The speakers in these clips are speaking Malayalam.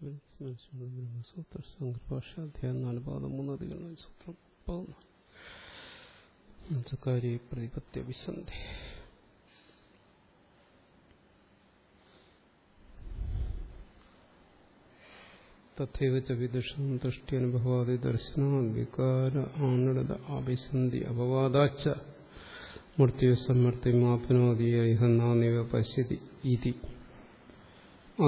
ബ്രഹ്മസൂത്ര സംഘഭാഷ അധ്യായം നാല് പാദം മൂന്ന് അധികം സൂത്രം പതിനാല് കാര്യ പ്രതിപത്യ വിസന്ധി തഥൈവ ച വിദുഷം ദൃഷ്ട്യനുഭവാദി ദർശന വികാര ആനടത ആഭിസന്ധി അപവാദാച്ച മൃത്യു സമ്മർത്തിമാപ്നോദിയഹന്നാനിവ പശ്യതി ഇതി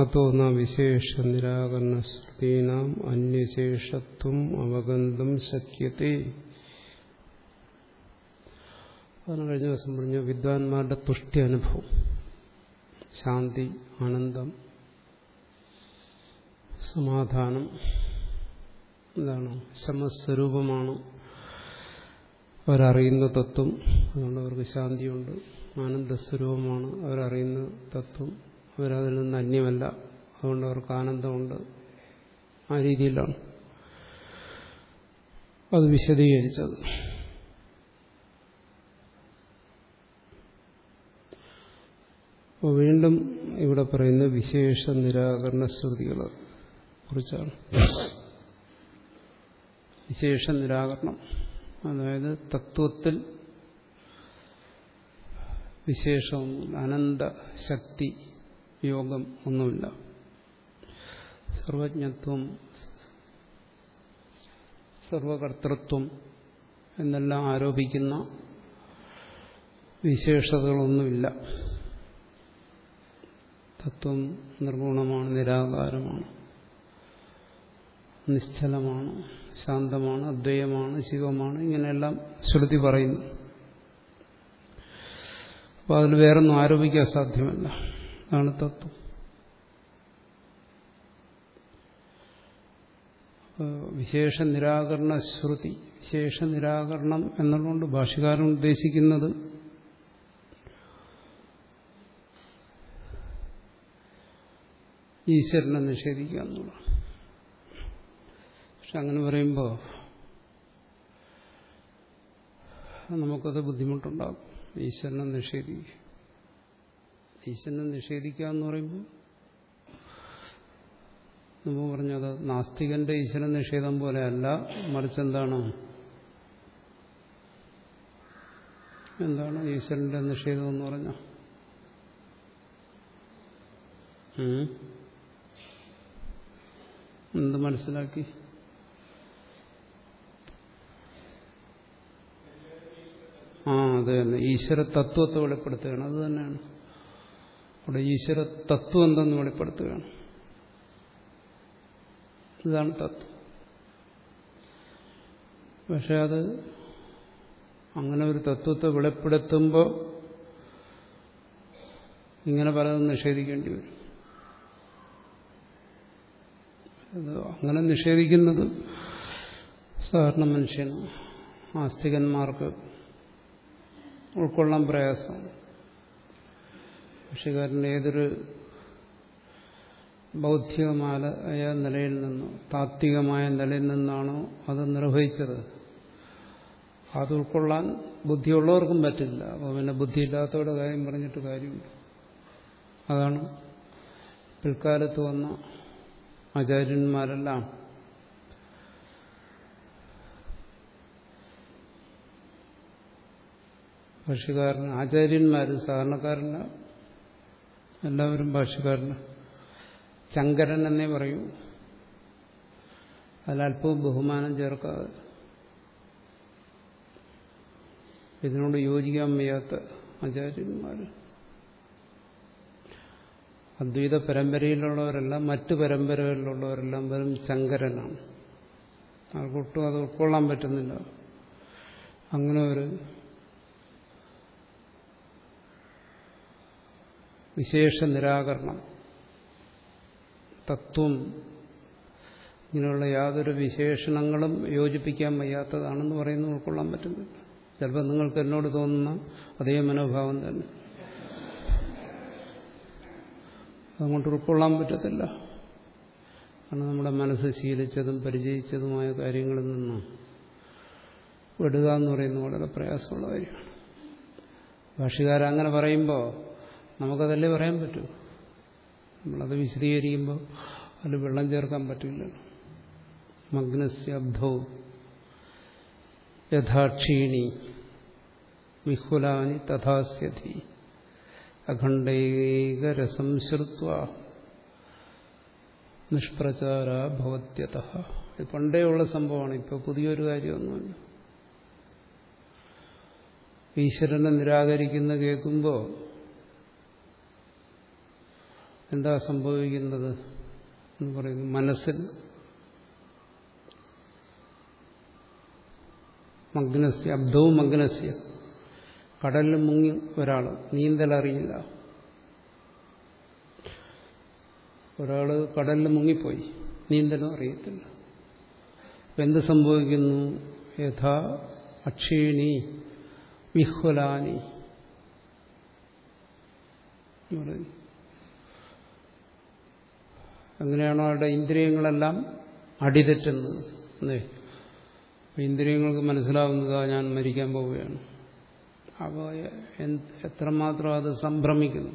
അതോ ന വിശേഷ നിരാകരണ ശ്രുതീനാം അന്യശേഷത്വം അവഗന്ധം ശക്യത്തെ അതാണ് കഴിഞ്ഞ ദിവസം പറഞ്ഞ വിദ്വാൻമാരുടെ തുഷ്ടി അനുഭവം ശാന്തി ആനന്ദം സമാധാനം എന്താണ്? ശമസ്വരൂപമാണ് അവരറിയുന്ന തത്വം. അതുകൊണ്ട് അവർക്ക് ശാന്തിയുണ്ട് ആനന്ദസ്വരൂപമാണ് അവരറിയുന്ന തത്വം. അവരതിൽ നിന്ന് അന്യമല്ല. അതുകൊണ്ട് അവർക്ക് ആനന്ദമുണ്ട്. ആ രീതിയിലാണ് അത് വിശദീകരിച്ചത്. അപ്പോൾ വീണ്ടും ഇവിടെ പറയുന്ന വിശേഷ നിരാകരണ ശ്രുതികളെ കുറിച്ചാണ്. വിശേഷ നിരാകരണം. അതായത് തത്വത്തിൽ വിശേഷവും അനന്ത ശക്തി യോഗം ഒന്നുമില്ല. സർവജ്ഞത്വം സർവകർത്തൃത്വം എന്നെല്ലാം ആരോപിക്കുന്ന വിശേഷതകളൊന്നുമില്ല. തത്വം നിർഗുണമാണ് നിരാകാരമാണ് നിശ്ചലമാണ് ശാന്തമാണ് അദ്വയമാണ് ശിവമാണ് ഇങ്ങനെയെല്ലാം ശ്രുതി പറയുന്നു. അപ്പോൾ അതിൽ വേറൊന്നും ആരോപിക്കാൻ സാധ്യമല്ല. അതാണ് തത്വം. വിശേഷ നിരാകരണ ശ്രുതി വിശേഷ നിരാകരണം എന്നതുകൊണ്ട് ഭാഷകാരൻ ഉദ്ദേശിക്കുന്നത് ഈശ്വരനെ നിഷേധിക്കുക എന്നുള്ളതാണ്. പക്ഷെ അങ്ങനെ പറയുമ്പോൾ നമുക്കത് ബുദ്ധിമുട്ടുണ്ടാകും. ഈശ്വരനെ നിഷേധിക്കുക. ഈശ്വരനെ നിഷേധിക്കുക എന്ന് പറയുമ്പോൾ നമ്മൾ പറഞ്ഞത് നാസ്തികന്റെ ഈശ്വര നിഷേധം പോലെയല്ല. മറിച്ച് എന്താണ്? എന്താണ് ഈശ്വരന്റെ നിഷേധം എന്ന് പറഞ്ഞ? എന്ത് മനസ്സിലാക്കി? ആ അത് തന്നെ. ഈശ്വര തത്വത്തെ വെളിപ്പെടുത്തുകയാണ്. അത് തന്നെയാണ്. അവിടെ ഈശ്വര തത്വം എന്തെന്ന് വെളിപ്പെടുത്തുകയാണ്. ഇതാണ് തത്വം. പക്ഷെ അത് അങ്ങനെ ഒരു തത്വത്തെ വെളിപ്പെടുത്തുമ്പോൾ ഇങ്ങനെ പലതും നിഷേധിക്കേണ്ടി വരും. അങ്ങനെ നിഷേധിക്കുന്നത് സാധാരണ മനുഷ്യന് ആസ്തികന്മാർക്ക് ഉൾക്കൊള്ളാൻ പ്രയാസമാണ്. കൃഷിക്കാരന്റെ ഏതൊരു ബൗദ്ധികമായ നിലയിൽ നിന്നോ താത്വികമായ നിലയിൽ നിന്നാണോ അത് നിർവഹിച്ചത്? അത് ഉൾക്കൊള്ളാൻ ബുദ്ധിയുള്ളവർക്കും പറ്റില്ല. അപ്പോൾ പിന്നെ ബുദ്ധിയില്ലാത്തവരുടെ കാര്യം പറഞ്ഞിട്ട് കാര്യമില്ല. അതാണ് പിൽക്കാലത്ത് വന്ന ആചാര്യന്മാരെല്ലാം കൃഷിക്കാരൻ ആചാര്യന്മാർ സാധാരണക്കാരന് എല്ലാവരും ഭാഷകാരന് ചങ്കരൻ എന്നേ പറയൂ. അതിലല്പവും ബഹുമാനം ചേർക്കാതെ. ഇതിനോട് യോജിക്കാൻ വയ്യാത്ത ആചാര്യന്മാർ. അദ്വൈത പരമ്പരയിലുള്ളവരെല്ലാം മറ്റു പരമ്പരകളിലുള്ളവരെല്ലാം വെറും ചങ്കരനാണ് അവർക്കൊട്ടും അത് ഉൾക്കൊള്ളാൻ പറ്റുന്നില്ല. അങ്ങനെ ഒരു വിശേഷ നിരാകരണം തത്വം. ഇങ്ങനെയുള്ള യാതൊരു വിശേഷണങ്ങളും യോജിപ്പിക്കാൻ വയ്യാത്തതാണെന്ന് പറയുന്നത് ഉൾക്കൊള്ളാൻ പറ്റുന്നില്ല. ചിലപ്പോൾ നിങ്ങൾക്ക് എന്നോട് തോന്നുന്ന അതേ മനോഭാവം തന്നെ. അതുകൊണ്ട് ഉൾക്കൊള്ളാൻ പറ്റത്തില്ല. കാരണം നമ്മുടെ മനസ്സ് ശീലിച്ചതും പരിചയിച്ചതുമായ കാര്യങ്ങളിൽ നിന്നും വിടുക എന്ന് പറയുന്നത് വളരെ പ്രയാസമുള്ള കാര്യമാണ്. ഭാഷകാരങ്ങനെ പറയുമ്പോൾ നമുക്കതല്ലേ പറയാൻ പറ്റൂ? നമ്മളത് വിശദീകരിക്കുമ്പോൾ അതിൽ വെള്ളം ചേർക്കാൻ പറ്റില്ല. മഗ്നസ്യബ്ധോ യഥാക്ഷീണി വിഹുലാനി തഥാസ്യധി അഖണ്ഡൈകരസം ശ്രുത്വ ഭവത്യത. ഇത് പണ്ടേ ഉള്ള സംഭവമാണ് ഇപ്പോൾ പുതിയൊരു കാര്യമൊന്നുമില്ല. ഈശ്വരനെ നിരാകരിക്കുന്ന കേൾക്കുമ്പോൾ എന്താ സംഭവിക്കുന്നത് എന്ന് പറയുന്നു. മനസ്സിൽ മഗ്നസ്യ അബ്ദവും മഗ്നസ്യ. കടലിൽ മുങ്ങി ഒരാൾ നീന്തലറിയില്ല. ഒരാൾ കടലിൽ മുങ്ങിപ്പോയി നീന്തലും അറിയത്തില്ല. അപ്പം എന്ത് സംഭവിക്കുന്നു? യഥാ അക്ഷീണി വിഹ്വലാനി അങ്ങനെയാണോ അവരുടെ ഇന്ദ്രിയങ്ങളെല്ലാം അടിതെറ്റുന്നത്? ഇന്ദ്രിയങ്ങൾക്ക് മനസ്സിലാവുന്നതാ ഞാൻ മരിക്കാൻ പോവുകയാണ്. അപ്പോൾ എത്രമാത്രം അത് സംഭ്രമിക്കുന്നു?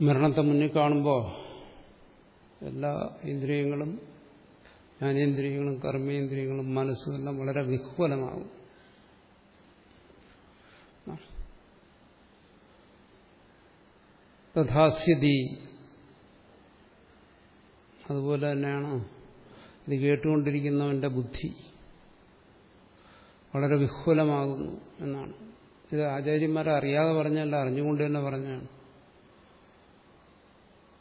മരണത്തെ മുന്നിൽ കാണുമ്പോൾ എല്ലാ ഇന്ദ്രിയങ്ങളും ജ്ഞാനേന്ദ്രിയങ്ങളും കർമ്മേന്ദ്രിയങ്ങളും മനസ്സും എല്ലാം വളരെ വിഹ്വലമാകും. തഥാസ്യതി അതുപോലെ തന്നെയാണ് ഇത് കേട്ടുകൊണ്ടിരിക്കുന്നവന്റെ ബുദ്ധി. വളരെ വിഹ്വലമാകുന്നു എന്നാണ്. ഇത് ആചാര്യന്മാരെ അറിയാതെ പറഞ്ഞല്ല അറിഞ്ഞുകൊണ്ട് തന്നെ പറഞ്ഞാണ്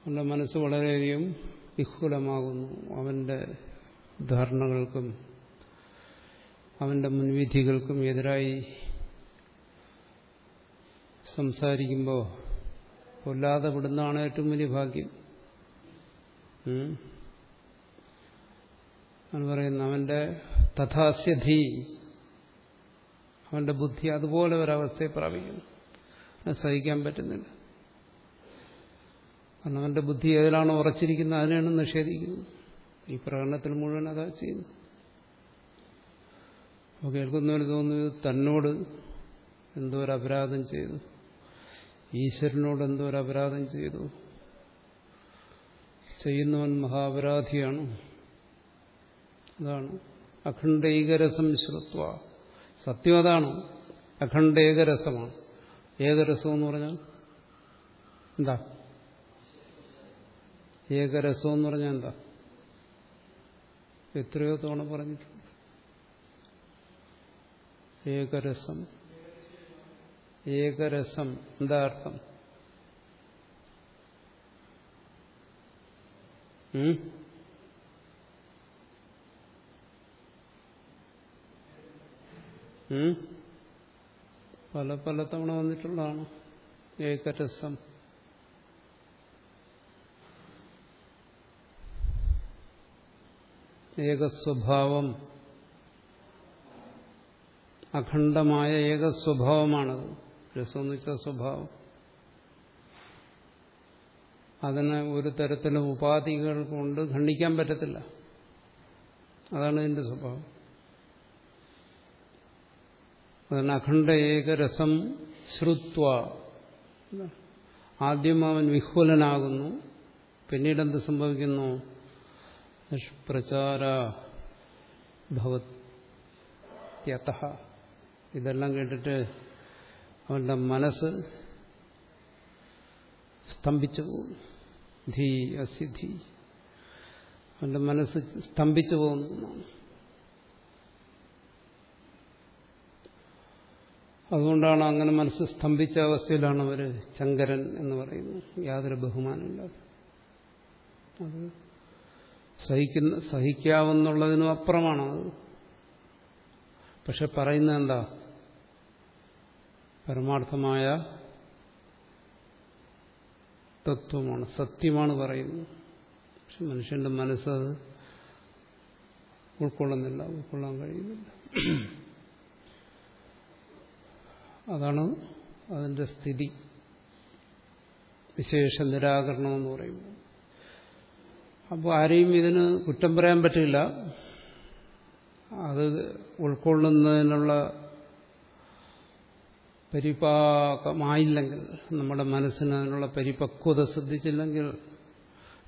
അവന്റെ മനസ്സ് വളരെയധികം വിഹുലമാകുന്നു അവന്റെ ധാരണകൾക്കും അവന്റെ മുൻവിധികൾക്കും എതിരായി സംസാരിക്കുമ്പോൾ കൊല്ലാതെ വിടുന്നതാണ് ഏറ്റവും വലിയ ഭാഗ്യം. അവൻ പറയുന്നു അവന്റെ തഥാസ്യധി അവന്റെ ബുദ്ധി അതുപോലെ ഒരവസ്ഥയെ പ്രാപിക്കുന്നു അത് സഹിക്കാൻ പറ്റുന്നില്ല. കാരണം അവന്റെ ബുദ്ധി ഏതിലാണോ ഉറച്ചിരിക്കുന്നത് അതിനെയാണ് നിഷേധിക്കുന്നത്. ഈ പ്രകടനത്തിൽ മുഴുവൻ അതാ ചെയ്യുന്നു. അപ്പോൾ കേൾക്കുന്നവന് തോന്നുന്നു തന്നോട് എന്തോ ഒരു അപരാധം ചെയ്തു. ഈശ്വരനോട് എന്തോ ഒരു അപരാധം ചെയ്തു. ചെയ്യുന്നവൻ മഹാപരാധിയാണ്. അതാണ്. അഖണ്ഡൈകരസം ശ്രുത്വ. സത്യം അതാണ്. അഖണ്ഡേകരസമാണ്. ഏകരസം എന്ന് പറഞ്ഞാൽ എന്താ? ഏകരസം എന്ന് പറഞ്ഞാൽ എന്താ? എത്രയോ തവണ പറഞ്ഞിട്ടുണ്ട്. ഏകരസം. ഏകരസം. എന്താ അർത്ഥം? പല പല തവണ വന്നിട്ടുള്ളതാണ്. ഏകരസം. ഏകസ്വഭാവം. അഖണ്ഡമായ ഏകസ്വഭാവമാണത്. രസം എന്ന് വെച്ചാൽ സ്വഭാവം. അതിന് ഒരു തരത്തിലും ഉപാധികൾ കൊണ്ട് ഖണ്ഡിക്കാൻ പറ്റത്തില്ല. അതാണ് ഇതിന്റെ സ്വഭാവം. അതിന് അഖണ്ഡ ഏകരസം ശ്രുത്വ. ആദ്യം അവൻ വിഹ്വലനാകുന്നു. പിന്നീട് എന്ത് സംഭവിക്കുന്നു? നിഷ്പ്രചാര ഭവത്യത ഇതെല്ലാം കേട്ടിട്ട് അവന്റെ മനസ്സ് സ്തംഭിച്ചു പോകുന്നു. ധീ അസിധി അവന്റെ മനസ്സ് സ്തംഭിച്ചു പോകുന്നു. അതുകൊണ്ടാണ് അങ്ങനെ മനസ്സ് സ്തംഭിച്ച അവസ്ഥയിലാണ് അവർ ചങ്കരൻ എന്ന് പറയുന്നത്. യാതൊരു ബഹുമാനമില്ലാതെ. അത് സഹിക്കുന്ന സഹിക്കാവുന്നുള്ളതിനും അപ്പുറമാണ് അത്. പക്ഷെ പറയുന്നത് എന്താ? പരമാർത്ഥമായ തത്വമാണ് സത്യമാണ് പറയുന്നത്. പക്ഷെ മനുഷ്യന്റെ മനസ്സത് ഉൾക്കൊള്ളുന്നില്ല ഉൾക്കൊള്ളാൻ കഴിയുന്നില്ല. അതാണ് അതിന്റെ സ്ഥിതി. വിശേഷ നിരാകരണം എന്ന് പറയുമ്പോൾ അപ്പോൾ ആരെയും ഇതിന് കുറ്റം പറയാൻ പറ്റില്ല. അത് ഉൾക്കൊള്ളുന്നതിനുള്ള പരിപാകമായില്ലെങ്കിൽ നമ്മുടെ മനസ്സിന് അതിനുള്ള പരിപക്വത ശ്രദ്ധിച്ചില്ലെങ്കിൽ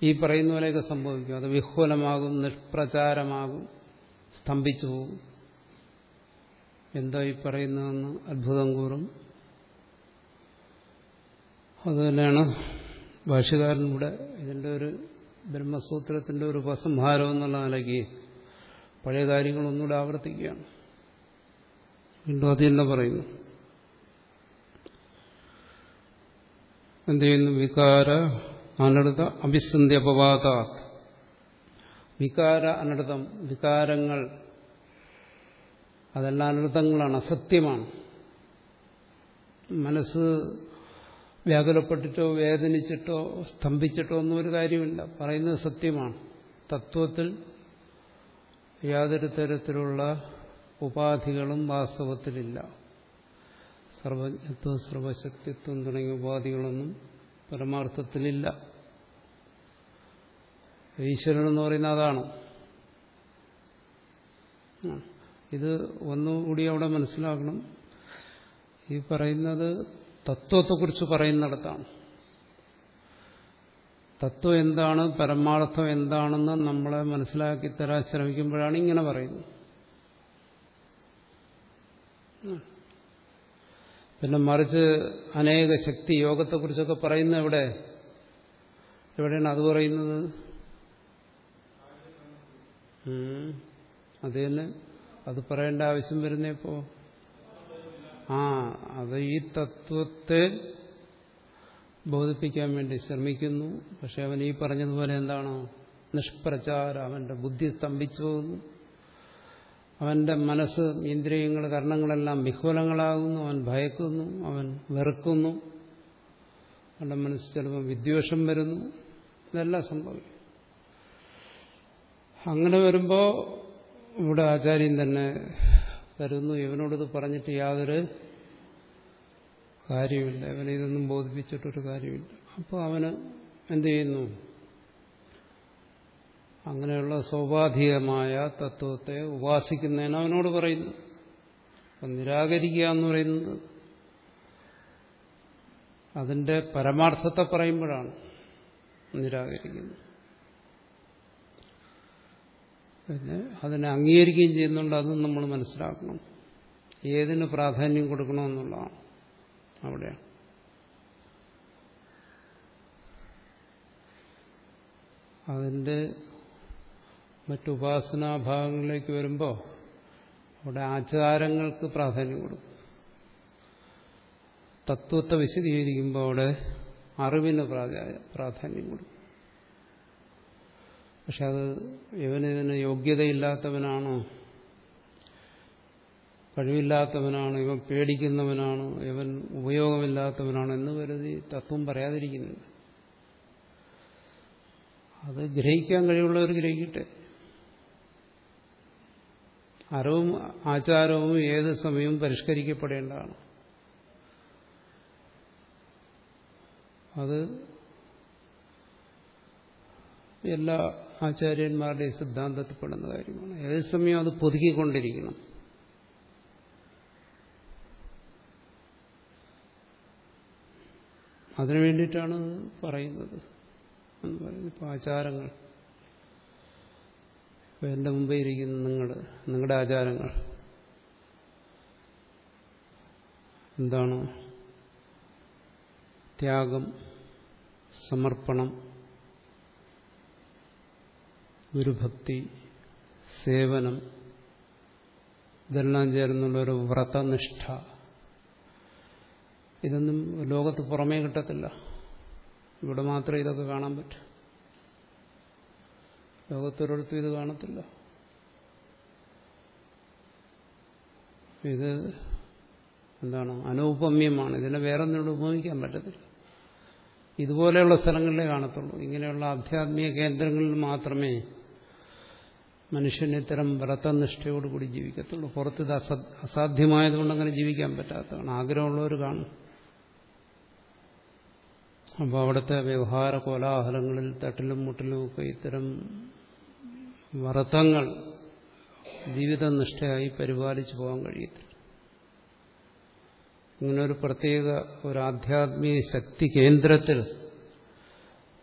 ഈ പറയുന്ന പോലെയൊക്കെ സംഭവിക്കും. അത് വിഹ്വലമാകും നിഷ്പ്രചാരമാകും സ്തംഭിച്ചു പോകും. എന്താ ഈ പറയുന്നതെന്ന് അത്ഭുതം കൂറും. അതുതന്നെയാണ് ഭാഷകാരൻ ഇവിടെ ഇതിന്റെ ഒരു ബ്രഹ്മസൂത്രത്തിന്റെ ഒരു ഉപസംഹാരം എന്നുള്ള നിലയ്ക്ക് പഴയ കാര്യങ്ങളൊന്നുകൂടെ ആവർത്തിക്കുകയാണ്. വീണ്ടും അത് പറയുന്നു. എന്ത് ചെയ്യുന്നു വികാര അനടുത അഭിസന്ധി അപവാദ വികാര അനടുതം വികാരങ്ങൾ അതെല്ലാം അനർത്ഥങ്ങളാണ് അസത്യമാണ്. മനസ്സ് വ്യാകുലപ്പെട്ടിട്ടോ വേദനിച്ചിട്ടോ സ്തംഭിച്ചിട്ടോ ഒന്നും ഒരു കാര്യമില്ല. പറയുന്നത് സത്യമാണ്. തത്വത്തിൽ യാതൊരു തരത്തിലുള്ള ഉപാധികളും വാസ്തവത്തിലില്ല. സർവജ്ഞത്വം സർവശക്തിത്വം തുടങ്ങിയ ഉപാധികളൊന്നും പരമാർത്ഥത്തിലില്ല. ഈശ്വരൻ എന്ന് പറയുന്ന അതാണ്. ഇത് ഒന്നുകൂടി അവിടെ മനസ്സിലാക്കണം. ഈ പറയുന്നത് തത്വത്തെക്കുറിച്ച് പറയുന്നിടത്താണ്. തത്വം എന്താണ് പരമാർത്ഥം എന്താണെന്ന് നമ്മളെ മനസ്സിലാക്കി തരാൻ ശ്രമിക്കുമ്പോഴാണ് ഇങ്ങനെ പറയുന്നത്. പിന്നെ മറിച്ച് അനേക ശക്തി യോഗത്തെക്കുറിച്ചൊക്കെ പറയുന്നത് എവിടെ? എവിടെയാണ് അത് പറയുന്നത്? അത് തന്നെ. അത് പറയേണ്ട ആവശ്യം വരുന്നപ്പോ ആ അത് ഈ തത്വത്തെ ബോധിപ്പിക്കാൻ വേണ്ടി ശ്രമിക്കുന്നു. പക്ഷെ അവൻ ഈ പറഞ്ഞതുപോലെ എന്താണോ? നിഷ്പ്രചാരം. അവന്റെ ബുദ്ധി സ്തംഭിച്ചു പോകുന്നു. അവന്റെ മനസ്സ് ഇന്ദ്രിയങ്ങൾ കർണങ്ങളെല്ലാം വിഹ്വലങ്ങളാകുന്നു. അവൻ ഭയക്കുന്നു അവൻ വെറുക്കുന്നു. അവന്റെ മനസ്സ് ചിലപ്പോൾ വിദ്വേഷം വരുന്നു. ഇതെല്ലാം സംഭവിക്കും. അങ്ങനെ വരുമ്പോൾ ഇവിടെ ആചാര്യൻ തന്നെ കരുതുന്നു ഇവനോടിത് പറഞ്ഞിട്ട് യാതൊരു കാര്യമില്ല ഇവനെ ഇതൊന്നും ബോധിപ്പിച്ചിട്ടൊരു കാര്യമില്ല അപ്പോൾ അവന് എന്ത് ചെയ്യുന്നു? അങ്ങനെയുള്ള സ്വാഭാവികമായ തത്വത്തെ ഉപാസിക്കുന്നതിന് അവനോട് പറയുന്നു. അപ്പം നിരാകരിക്കുക എന്ന് പറയുന്നത് അതിന്റെ പരമാർത്ഥത്തെ പറയുമ്പോഴാണ് നിരാകരിക്കുന്നത്. പിന്നെ അതിനെ അംഗീകരിക്കുകയും ചെയ്യുന്നുണ്ട് അതും നമ്മൾ മനസ്സിലാക്കണം. ഏതിന് പ്രാധാന്യം കൊടുക്കണമെന്നുള്ളതാണ് അവിടെയാണ്. അതിന്റെ മറ്റുപാസനാഭാഗങ്ങളിലേക്ക് വരുമ്പോൾ അവിടെ ആചാരങ്ങൾക്ക് പ്രാധാന്യം കൊടുക്കും. തത്വത്തെ വിശദീകരിക്കുമ്പോൾ അവിടെ അറിവിന് പ്രാധാന്യം കൊടുക്കും. പക്ഷെ അത് ഇവനിതിന് യോഗ്യതയില്ലാത്തവനാണോ കഴിവില്ലാത്തവനാണ് ഇവൻ പേടിക്കുന്നവനാണ് ഇവൻ ഉപയോഗമില്ലാത്തവനാണ് എന്ന് കരുതി തത്വം പറയാതിരിക്കുന്നുണ്ട് അത് ഗ്രഹിക്കാൻ കഴിവുള്ളവർ ഗ്രഹിക്കട്ടെ. അറിവും ആചാരവും ഏത് സമയവും പരിഷ്കരിക്കപ്പെടേണ്ടതാണ്. അത് എല്ലാ ആചാര്യന്മാരുടെയും സിദ്ധാന്തത്തിൽപ്പെടുന്ന കാര്യമാണ്. ഏത് സമയം അത് പുതുക്കിക്കൊണ്ടിരിക്കണം. അതിനു വേണ്ടിയിട്ടാണ് പറയുന്നത് എന്ന് പറയുന്നത്. ഇപ്പം ആചാരങ്ങൾ. ഇപ്പം എന്റെ മുമ്പേ ഇരിക്കുന്ന നിങ്ങൾ നിങ്ങളുടെ ആചാരങ്ങൾ. എന്താണ്? ത്യാഗം സമർപ്പണം ഗുരുഭക്തി സേവനം ഇതെല്ലാം ചേർന്നുള്ള ഒരു വ്രതനിഷ്ഠ. ഇതൊന്നും ലോകത്ത് പുറമേ കിട്ടത്തില്ല. ഇവിടെ മാത്രമേ ഇതൊക്കെ കാണാൻ പറ്റൂ. ലോകത്തൊരിടത്തും ഇത് കാണത്തില്ല. ഇത് എന്താണ്? അനൗപമ്യമാണ്. ഇതിനെ വേറെ ഒന്നിനോട് ഉപയോഗിക്കാൻ പറ്റത്തില്ല. ഇതുപോലെയുള്ള സ്ഥലങ്ങളിലേ കാണത്തുള്ളൂ. ഇങ്ങനെയുള്ള ആധ്യാത്മിക കേന്ദ്രങ്ങളിൽ മാത്രമേ മനുഷ്യൻ ഇത്തരം വ്രതനിഷ്ഠയോടുകൂടി ജീവിക്കത്തുള്ളൂ. പുറത്ത് ഇത് അസാധ്യമായതുകൊണ്ട് അങ്ങനെ ജീവിക്കാൻ പറ്റാത്തതാണ്. ആഗ്രഹമുള്ളവർ കാണും. അപ്പോൾ അവിടുത്തെ വ്യവഹാര കോലാഹലങ്ങളിൽ തട്ടിലും മുട്ടിലും ഒക്കെ ഇത്തരം വ്രതങ്ങൾ ജീവിതനിഷ്ഠയായി പരിപാലിച്ചു പോകാൻ കഴിയത്തില്ല. ഇങ്ങനെ ഒരു പ്രത്യേക ഒരു ആധ്യാത്മിക ശക്തി കേന്ദ്രത്തിൽ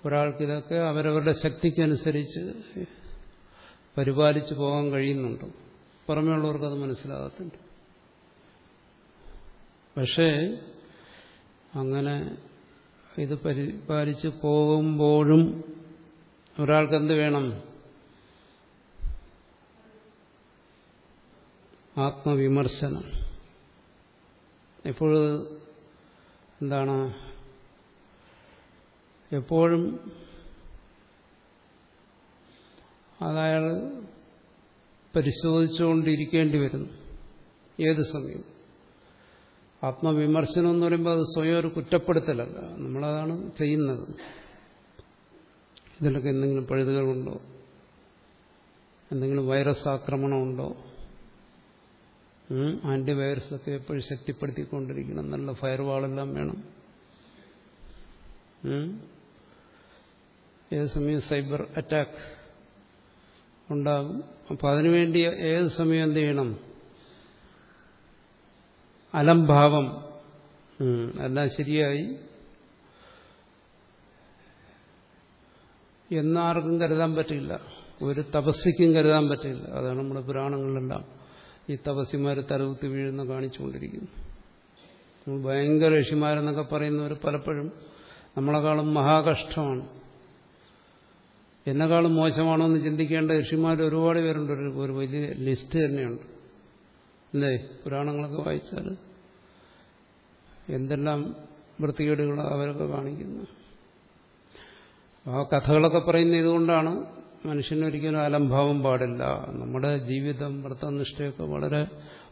ഒരാൾക്കിതൊക്കെ അവരവരുടെ ശക്തിക്കനുസരിച്ച് പരിപാലിച്ചു പോകാൻ കഴിയുന്നുണ്ട്. പുറമേയുള്ളവർക്ക് അത് മനസ്സിലാകത്തില്ല. പക്ഷേ അങ്ങനെ ഇത് പരിപാലിച്ച് പോകുമ്പോഴും ഒരാൾക്ക് എന്ത് വേണം? ആത്മവിമർശനം. എപ്പോഴും എന്താണ്? എപ്പോഴും അതയാൾ പരിശോധിച്ചുകൊണ്ടിരിക്കേണ്ടി വരുന്നു ഏത് സമയവും ആത്മവിമർശനം എന്ന് പറയുമ്പോൾ അത് സ്വയം ഒരു കുറ്റപ്പെടുത്തലല്ല. നമ്മളതാണ് ചെയ്യുന്നത്. ഇതിലൊക്കെ എന്തെങ്കിലും പഴുതുകളുണ്ടോ? എന്തെങ്കിലും വൈറസ് ആക്രമണമുണ്ടോ? ആന്റിവൈറസൊക്കെ എപ്പോഴും ശക്തിപ്പെടുത്തിക്കൊണ്ടിരിക്കണം നല്ല ഫയർവാളെല്ലാം വേണം. ഏത് സമയം സൈബർ അറ്റാക്ക് ഉണ്ടാകും അപ്പം അതിനുവേണ്ടി ഏത് സമയം എന്ത് ചെയ്യണം? അലംഭാവം. എല്ലാം ശരിയായി. എന്നാർക്കും കരുതാൻ പറ്റില്ല. ഒരു തപസ്സിക്കും കരുതാൻ പറ്റില്ല. അതാണ് നമ്മുടെ പുരാണങ്ങളിലെല്ലാം. ഈ തപസ്സിമാർ തലകുത്തി വീഴുന്ന കാണിച്ചുകൊണ്ടിരിക്കുന്നു. നമ്മൾ ഭയങ്കര ഋഷിമാരെന്നൊക്കെ പറയുന്നവർ പലപ്പോഴും നമ്മളെക്കാളും മഹാകഷ്ടമാണ്. എന്നെക്കാളും മോശമാണോ എന്ന് ചിന്തിക്കേണ്ട ഋഷിമാർ ഒരുപാട് പേരുണ്ട്. ഒരു വലിയ ലിസ്റ്റ് തന്നെയുണ്ട്. അല്ലേ? പുരാണങ്ങളൊക്കെ വായിച്ചാൽ എന്തെല്ലാം വൃത്തികേടുകളാണ് അവരൊക്കെ കാണിക്കുന്നു ആ കഥകളൊക്കെ പറയുന്ന ഇതുകൊണ്ടാണ് മനുഷ്യനൊരിക്കലും അലംഭാവം പാടില്ല. നമ്മുടെ ജീവിതം വ്രതനിഷ്ഠയൊക്കെ വളരെ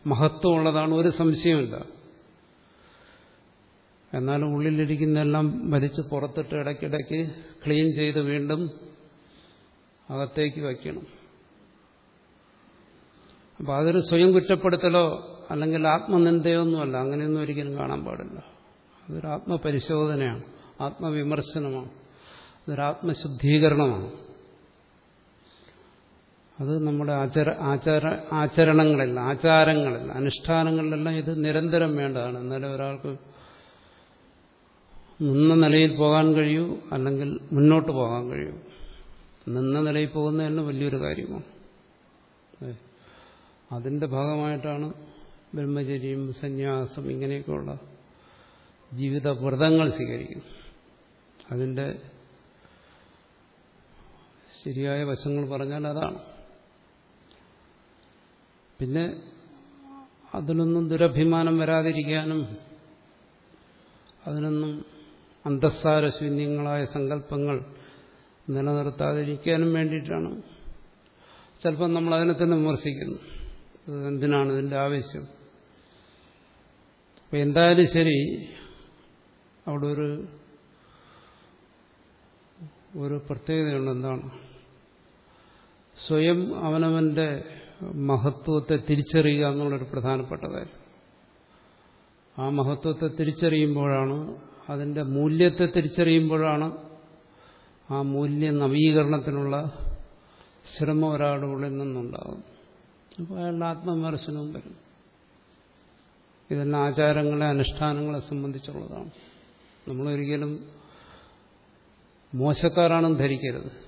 മഹത്വമുള്ളതാണ് ഒരു സംശയമില്ല എന്നാലും ഉള്ളിലിരിക്കുന്നതെല്ലാം വലിച്ച് പുറത്തിട്ട് ഇടയ്ക്കിടയ്ക്ക് ക്ലീൻ ചെയ്ത് വീണ്ടും അകത്തേക്ക് വയ്ക്കണം. അപ്പം അതൊരു സ്വയം കുറ്റപ്പെടുത്തലോ അല്ലെങ്കിൽ ആത്മനിന്ദയോ ഒന്നുമല്ല അങ്ങനെയൊന്നും ഒരിക്കലും കാണാൻ പാടില്ല. അതൊരു ആത്മപരിശോധനയാണ് ആത്മവിമർശനമാണ് അതൊരു ആത്മശുദ്ധീകരണമാണ്. അത് നമ്മുടെ ആചാര ആചാര ആചരണങ്ങളിൽ ആചാരങ്ങളിൽ അനുഷ്ഠാനങ്ങളിലെല്ലാം ഇത് നിരന്തരം വേണ്ടതാണ്. എന്നാലേ ഒരാൾക്ക് നിന്ന നിലയിൽ പോകാൻ കഴിയൂ അല്ലെങ്കിൽ മുന്നോട്ട് പോകാൻ കഴിയൂ. നിന്ന നിലയിൽ പോകുന്നത് തന്നെ വലിയൊരു കാര്യമാണ്. അതിന്റെ ഭാഗമായിട്ടാണ് ബ്രഹ്മചര്യം സന്യാസം ഇങ്ങനെയൊക്കെയുള്ള ജീവിത വ്രതങ്ങൾ സ്വീകരിക്കും. അതിന്റെ ശരിയായ വശങ്ങൾ പറഞ്ഞാൽ അതാണ്. പിന്നെ അതിനൊന്നും ദുരഭിമാനം വരാതിരിക്കാനും അതിനൊന്നും അന്തസ്സാരശൂന്യങ്ങളായ സങ്കല്പങ്ങൾ നിലനിർത്താതിരിക്കാനും വേണ്ടിയിട്ടാണ്. ചിലപ്പം നമ്മൾ അതിനെ തന്നെ വിമർശിക്കുന്നു. എന്തിനാണ് ഇതിന്റെ ആവശ്യം? അപ്പം എന്തായാലും ശരി അവിടെ ഒരു ഒരു പ്രത്യേകതയുണ്ട്. എന്താണ്? സ്വയം അവനവന്റെ മഹത്വത്തെ തിരിച്ചറിയുക എന്നുള്ളൊരു പ്രധാനപ്പെട്ട കാര്യം ആ മഹത്വത്തെ തിരിച്ചറിയുമ്പോഴാണ് അതിന്റെ മൂല്യത്തെ തിരിച്ചറിയുമ്പോഴാണ് ആ മൂല്യ നവീകരണത്തിനുള്ള ശ്രമം ഒരാളുടെ ഉള്ളിൽ നിന്നുണ്ടാകും. അപ്പോൾ അയാളുടെ ആത്മവിമർശനവും വരും. ഇതെല്ലാം ആചാരങ്ങളെ അനുഷ്ഠാനങ്ങളെ സംബന്ധിച്ചുള്ളതാണ്. നമ്മളൊരിക്കലും മോശക്കാരാണെന്ന് ധരിക്കരുത്.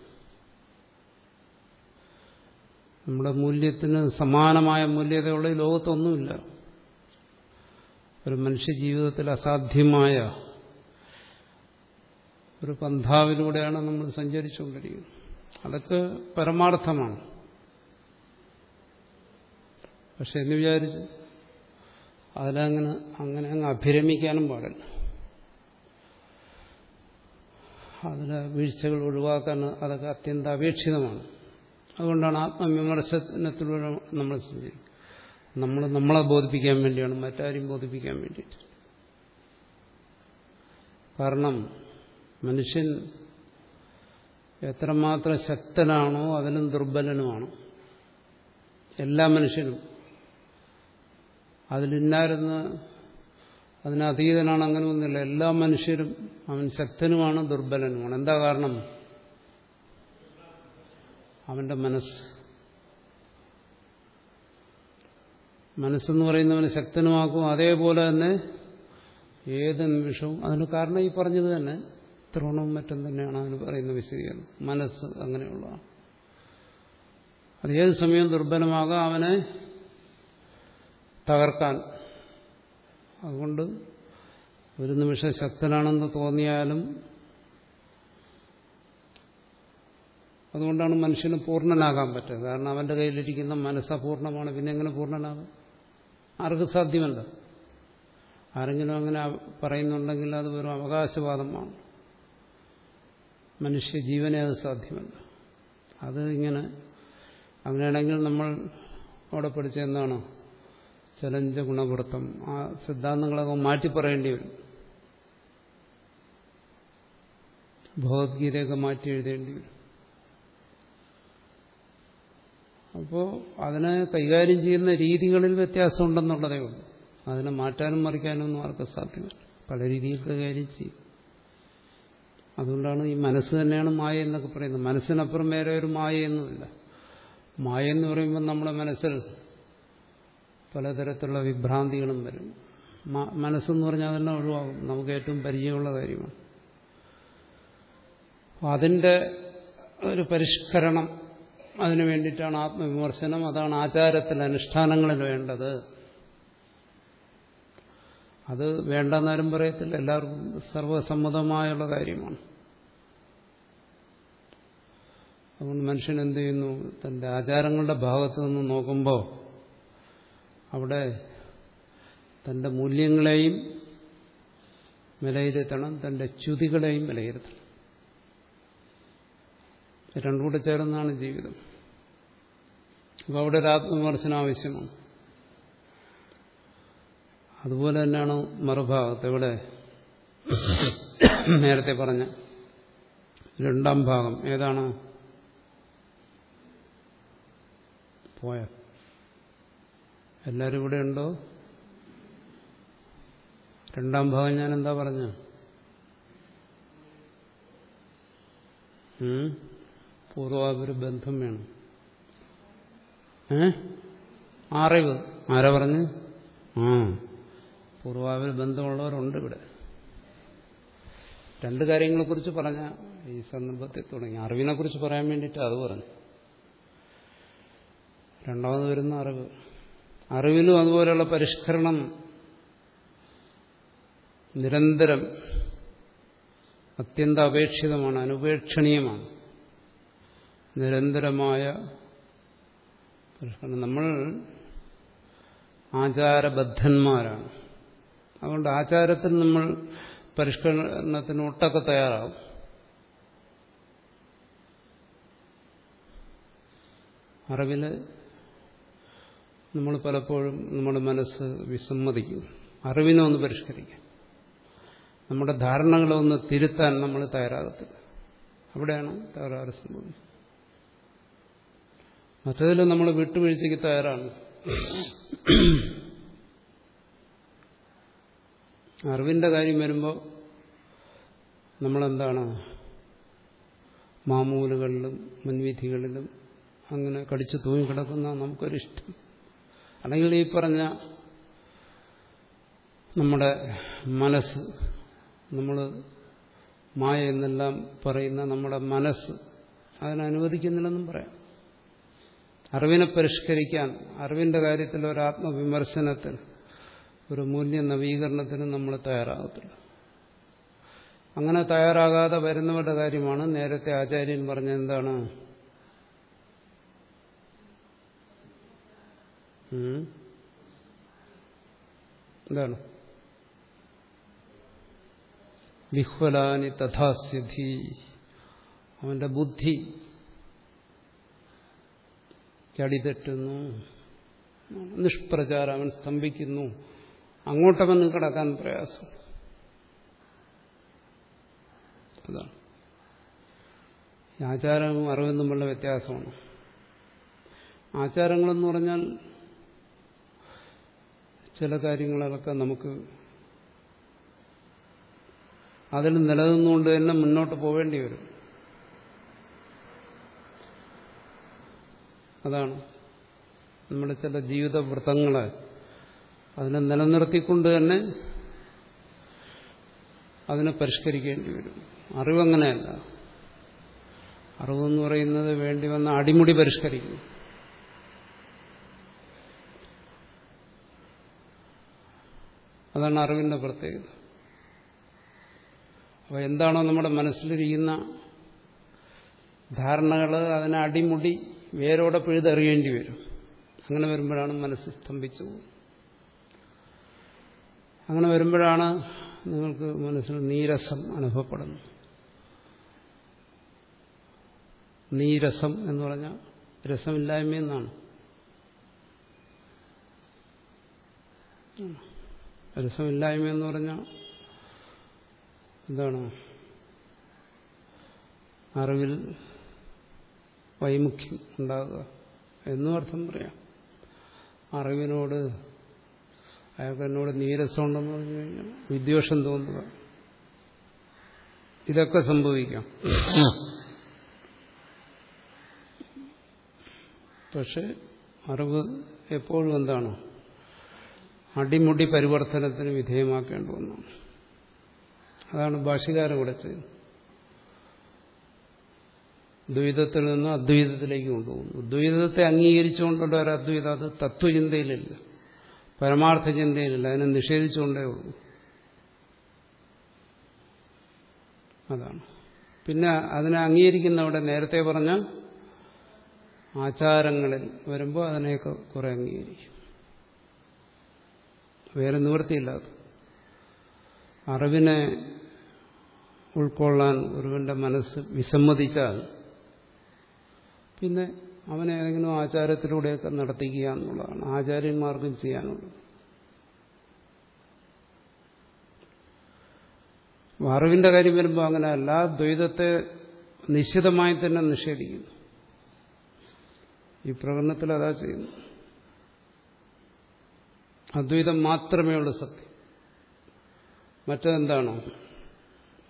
നമ്മുടെ മൂല്യത്തിന് സമാനമായ മൂല്യതയുള്ള ലോകത്തൊന്നുമില്ല. ഒരു മനുഷ്യ ജീവിതത്തിൽ അസാധ്യമായ ഒരു പന്ഥാവിലൂടെയാണ് നമ്മൾ സഞ്ചരിച്ചുകൊണ്ടിരിക്കുന്നത്. അതൊക്കെ പരമാർത്ഥമാണ്. പക്ഷെ എന്ന് വിചാരിച്ച് അതിലങ്ങനെ അങ്ങനെ അങ്ങ് അഭിരമിക്കാനും പാടില്ല. അതിലെ വീഴ്ചകൾ ഒഴിവാക്കാൻ അതൊക്കെ അത്യന്താപേക്ഷിതമാണ്. അതുകൊണ്ടാണ് ആത്മവിമർശനത്തിലൂടെ നമ്മൾ ചിന്തിക്കുന്നത്. നമ്മൾ നമ്മളെ ബോധിപ്പിക്കാൻ വേണ്ടിയാണ് മറ്റാരെയും ബോധിപ്പിക്കാൻ വേണ്ടിയിട്ട്. കാരണം മനുഷ്യൻ എത്രമാത്രം ശക്തനാണോ അതിനും ദുർബലനുമാണ്. എല്ലാ മനുഷ്യനും. അതിലിന്നായിരുന്ന അതിനതീതനാണ് അങ്ങനെ ഒന്നുമില്ല. എല്ലാ മനുഷ്യരും അവൻ ശക്തനുമാണ് ദുർബലനുമാണ്. എന്താ കാരണം? അവന്റെ മനസ്സ്. മനസ്സെന്ന് പറയുന്നവന് ശക്തനുമാക്കും. അതേപോലെ തന്നെ ഏത് നിമിഷവും അതിന് കാരണം ഈ പറഞ്ഞത് തന്നെ ത്രോണവും മറ്റും തന്നെയാണ് അതിന് പറയുന്ന വിശദീകരണം. മനസ്സ് അങ്ങനെയുള്ളതാണ്. അത് ഏത് സമയവും ദുർബലമാകാം അവനെ തകർക്കാൻ. അതുകൊണ്ട് ഒരു നിമിഷം ശക്തനാണെന്ന് തോന്നിയാലും അതുകൊണ്ടാണ് മനുഷ്യന് പൂർണനാകാൻ പറ്റുക. കാരണം അവന്റെ കയ്യിലിരിക്കുന്ന മനസ്സ് അപൂർണമാണ് പിന്നെ എങ്ങനെ പൂർണനാകും? ആർക്കും സാധ്യമല്ല. ആരെങ്കിലും അങ്ങനെ പറയുന്നുണ്ടെങ്കിൽ അത് വെറും അവകാശവാദമാണ്. മനുഷ്യ ജീവനെ അത് സാധ്യമല്ല. അത് ഇങ്ങനെ അങ്ങനെയാണെങ്കിൽ നമ്മൾ അവിടെ പഠിച്ച എന്താണ്? ചലഞ്ച ഗുണവൃത്തം. ആ സിദ്ധാന്തങ്ങളൊക്കെ മാറ്റി പറയേണ്ടി വരും. ഭഗവത്ഗീതയൊക്കെ മാറ്റി എഴുതേണ്ടി വരും. അപ്പോൾ അതിനെ കൈകാര്യം ചെയ്യുന്ന രീതികളിൽ വ്യത്യാസമുണ്ടെന്നുള്ളതേ ഉള്ളൂ. അതിനെ മാറ്റാനും മറിക്കാനും ഒന്നും ആർക്കും സാധ്യമല്ല. പല രീതിയിൽ കൈകാര്യം ചെയ്യും. അതുകൊണ്ടാണ് ഈ മനസ്സ് തന്നെയാണ് മായ എന്നൊക്കെ പറയുന്നത്. മനസ്സിനപ്പുറം വേറെ ഒരു മായയൊന്നുമില്ല മായ എന്ന് പറയുമ്പോൾ നമ്മുടെ മനസ്സിൽ പലതരത്തിലുള്ള വിഭ്രാന്തികളും വരും. മനസ്സെന്ന് പറഞ്ഞാൽ അതെല്ലാം ഒഴിവാകും. നമുക്ക് ഏറ്റവും പരിചയമുള്ള കാര്യമാണ്. അതിന്റെ ഒരു പരിഷ്കരണം അതിനു വേണ്ടിയിട്ടാണ് ആത്മവിമർശനം അതാണ് ആചാരത്തിൽ അനുഷ്ഠാനങ്ങളിൽ വേണ്ടത്. അത് വേണ്ടെന്നാരും പറയത്തില്ല എല്ലാവർക്കും സർവസമ്മതമായുള്ള കാര്യമാണ്. അതുകൊണ്ട് മനുഷ്യൻ എന്ത് ചെയ്യുന്നു? തന്റെ ആചാരങ്ങളുടെ ഭാഗത്ത് നിന്ന് നോക്കുമ്പോൾ അവിടെ തന്റെ മൂല്യങ്ങളെയും വിലയിരുത്തണം തന്റെ ച്യുതികളെയും വിലയിരുത്തണം. രണ്ടും കൂടെ ചേർന്നാണ് ജീവിതം. അപ്പോൾ അവിടെ ഒരു ആത്മവിമർശനം ആവശ്യമാണ് അതുപോലെ തന്നെയാണ് മറുഭാഗത്ത് ഇവിടെ നേരത്തെ പറഞ്ഞ രണ്ടാം ഭാഗം. ഏതാണ്? പോയ. എല്ലാവരും ഇവിടെ ഉണ്ടോ? രണ്ടാം ഭാഗം ഞാൻ എന്താ പറഞ്ഞ? പൂർവാപര ബന്ധം വേണം. അറിവ് ആരാ പറഞ്ഞ്? ആ. പൂർവാവിൽ ബന്ധമുള്ളവരുണ്ട് ഇവിടെ. രണ്ട് കാര്യങ്ങളെ കുറിച്ച് പറഞ്ഞ ഈ സന്ദർഭത്തിൽ തുടങ്ങി. അറിവിനെ കുറിച്ച് പറയാൻ വേണ്ടിയിട്ട് അത് പറഞ്ഞു. രണ്ടാമത് വരുന്ന അറിവ്. അറിവിലും അതുപോലെയുള്ള പരിഷ്കരണം നിരന്തരം അത്യന്താപേക്ഷിതമാണ് അനുപേക്ഷണീയമാണ്. നിരന്തരമായ നമ്മൾ ആചാരബദ്ധന്മാരാണ്. അതുകൊണ്ട് ആചാരത്തിൽ നമ്മൾ പരിഷ്കരണത്തിന് ഒട്ടൊക്കെ തയ്യാറാവും. അറിവിൽ നമ്മൾ പലപ്പോഴും നമ്മുടെ മനസ്സ് വിസമ്മതിക്കും. അറിവിനെ ഒന്ന് പരിഷ്കരിക്കാം. നമ്മുടെ ധാരണകളൊന്ന് തിരുത്താൻ നമ്മൾ തയ്യാറാകത്തില്ല. അവിടെയാണ് തകരാറ് സംഭവിക്കുന്നത്. മറ്റതിൽ നമ്മൾ വിട്ടുവീഴ്ചയ്ക്ക് തയ്യാറാണ്. അറിവിന്റെ കാര്യം വരുമ്പോൾ നമ്മളെന്താണ്? മാമൂലുകളിലും മുൻവിധികളിലും അങ്ങനെ കടിച്ചു തൂങ്ങിക്കിടക്കുന്ന നമുക്കൊരിഷ്ടം. അല്ലെങ്കിൽ ഈ പറഞ്ഞ നമ്മുടെ മനസ്സ് നമ്മൾ മായ എന്നെല്ലാം പറയുന്ന നമ്മുടെ മനസ്സ് അതിനനുവദിക്കുന്നില്ലെന്നും പറയാം. അറിവിനെ പരിഷ്കരിക്കാൻ അറിവിന്റെ കാര്യത്തിൽ ഒരു ആത്മവിമർശനത്തിൽ ഒരു മൂല്യ നവീകരണത്തിന് നമ്മൾ തയ്യാറാകത്തില്ല. അങ്ങനെ തയ്യാറാകാതെ വരുന്നവരുടെ കാര്യമാണ് നേരത്തെ ആചാര്യൻ പറഞ്ഞ എന്താണ്? എന്താണ്? വിഹ്വലാനി തഥാസിദ്ധി അവന്റെ ബുദ്ധി ചടിതെറ്റുന്നു. നിഷ്പ്രചാരം അവൻ സ്തംഭിക്കുന്നു. അങ്ങോട്ടവൻ കടക്കാൻ പ്രയാസം. അതാണ്. ആചാരവും അറിവും തമ്മിലുള്ള വ്യത്യാസമാണ്. ആചാരങ്ങളെന്ന് പറഞ്ഞാൽ ചില കാര്യങ്ങളൊക്കെ നമുക്ക് അതിൽ നിലനിന്നുകൊണ്ട് തന്നെ മുന്നോട്ട് പോവേണ്ടി വരും. അതാണ്. നമ്മുടെ ചില ജീവിത വൃത്തങ്ങളെ അതിനെ നിലനിർത്തിക്കൊണ്ട് തന്നെ അതിനെ പരിഷ്കരിക്കേണ്ടി വരും. അറിവങ്ങനെയല്ല. അറിവെന്ന് പറയുന്നത് വേണ്ടി വന്ന അടിമുടി പരിഷ്കരിക്കും അതാണ് അറിവിന്റെ പ്രത്യേകത. അപ്പോൾ എന്താണോ നമ്മുടെ മനസ്സിലിരിക്കുന്ന ധാരണകൾ അതിനെ അടിമുടി വേരോടെ പിഴുതെറിയേണ്ടി വരും. അങ്ങനെ വരുമ്പോഴാണ് മനസ്സ് സ്തംഭിച്ചു അങ്ങനെ വരുമ്പോഴാണ് നിങ്ങൾക്ക് മനസ്സിൽ നീരസം അനുഭവപ്പെടുന്നത്. നീരസം എന്ന് പറഞ്ഞാൽ രസമില്ലായ്മ എന്നാണ്. രസമില്ലായ്മ എന്ന് പറഞ്ഞാൽ എന്താണ്? അറിവിൽ വൈമുഖ്യം ഉണ്ടാകുക എന്നും അർത്ഥം പറയാം. അറിവിനോട് അയാൾക്ക് എന്നോട് നീരസമുണ്ടെന്ന് പറഞ്ഞു കഴിഞ്ഞാൽ വിദ്വേഷം തോന്നുക. ഇതൊക്കെ സംഭവിക്കാം. പക്ഷെ അറിവ് എപ്പോഴും എന്താണ്? അടിമുടി പരിവർത്തനത്തിന് വിധേയമാക്കേണ്ട ഒന്നാണ് അതാണ് ഭാഷകാരൻ ഇവിടെ ചെയ്യുന്നത്. ദ്വൈതത്തിൽ നിന്ന് അദ്വൈതത്തിലേക്ക് കൊണ്ടുപോകുന്നു. ദ്വൈതത്തെ അംഗീകരിച്ചുകൊണ്ടുള്ള ഒരു അദ്വൈതം അത് തത്വചിന്തയിലില്ല. പരമാർത്ഥ ചിന്തയിലില്ല. അതിനെ നിഷേധിച്ചുകൊണ്ടേ ഉള്ളൂ. അതാണ്. പിന്നെ അതിനെ അംഗീകരിക്കുന്നവിടെ നേരത്തെ പറഞ്ഞ ആചാരങ്ങളിൽ വരുമ്പോൾ അതിനെയൊക്കെ കുറെ അംഗീകരിക്കും. വേറെ നിവൃത്തിയില്ലാത്ത അറിവിനെ ഉൾക്കൊള്ളാൻ ഒരുവന്റെ മനസ്സ് വിസമ്മതിച്ചാൽ പിന്നെ അവനെ ഏതെങ്കിലും ആചാരത്തിലൂടെയൊക്കെ നടത്തിക്കുക എന്നുള്ളതാണ് ആചാര്യന്മാർക്കും ചെയ്യാനുള്ളത്. അറിവിന്റെ കാര്യം വരുമ്പോൾ അങ്ങനെയല്ല ദ്വൈതത്തെ നിശ്ചിതമായി തന്നെ നിഷേധിക്കുന്നു. ഈ പ്രകടനത്തിൽ അതാ ചെയ്യുന്നു. അദ്വൈതം മാത്രമേ ഉള്ളൂ സത്യം. മറ്റതെന്താണോ?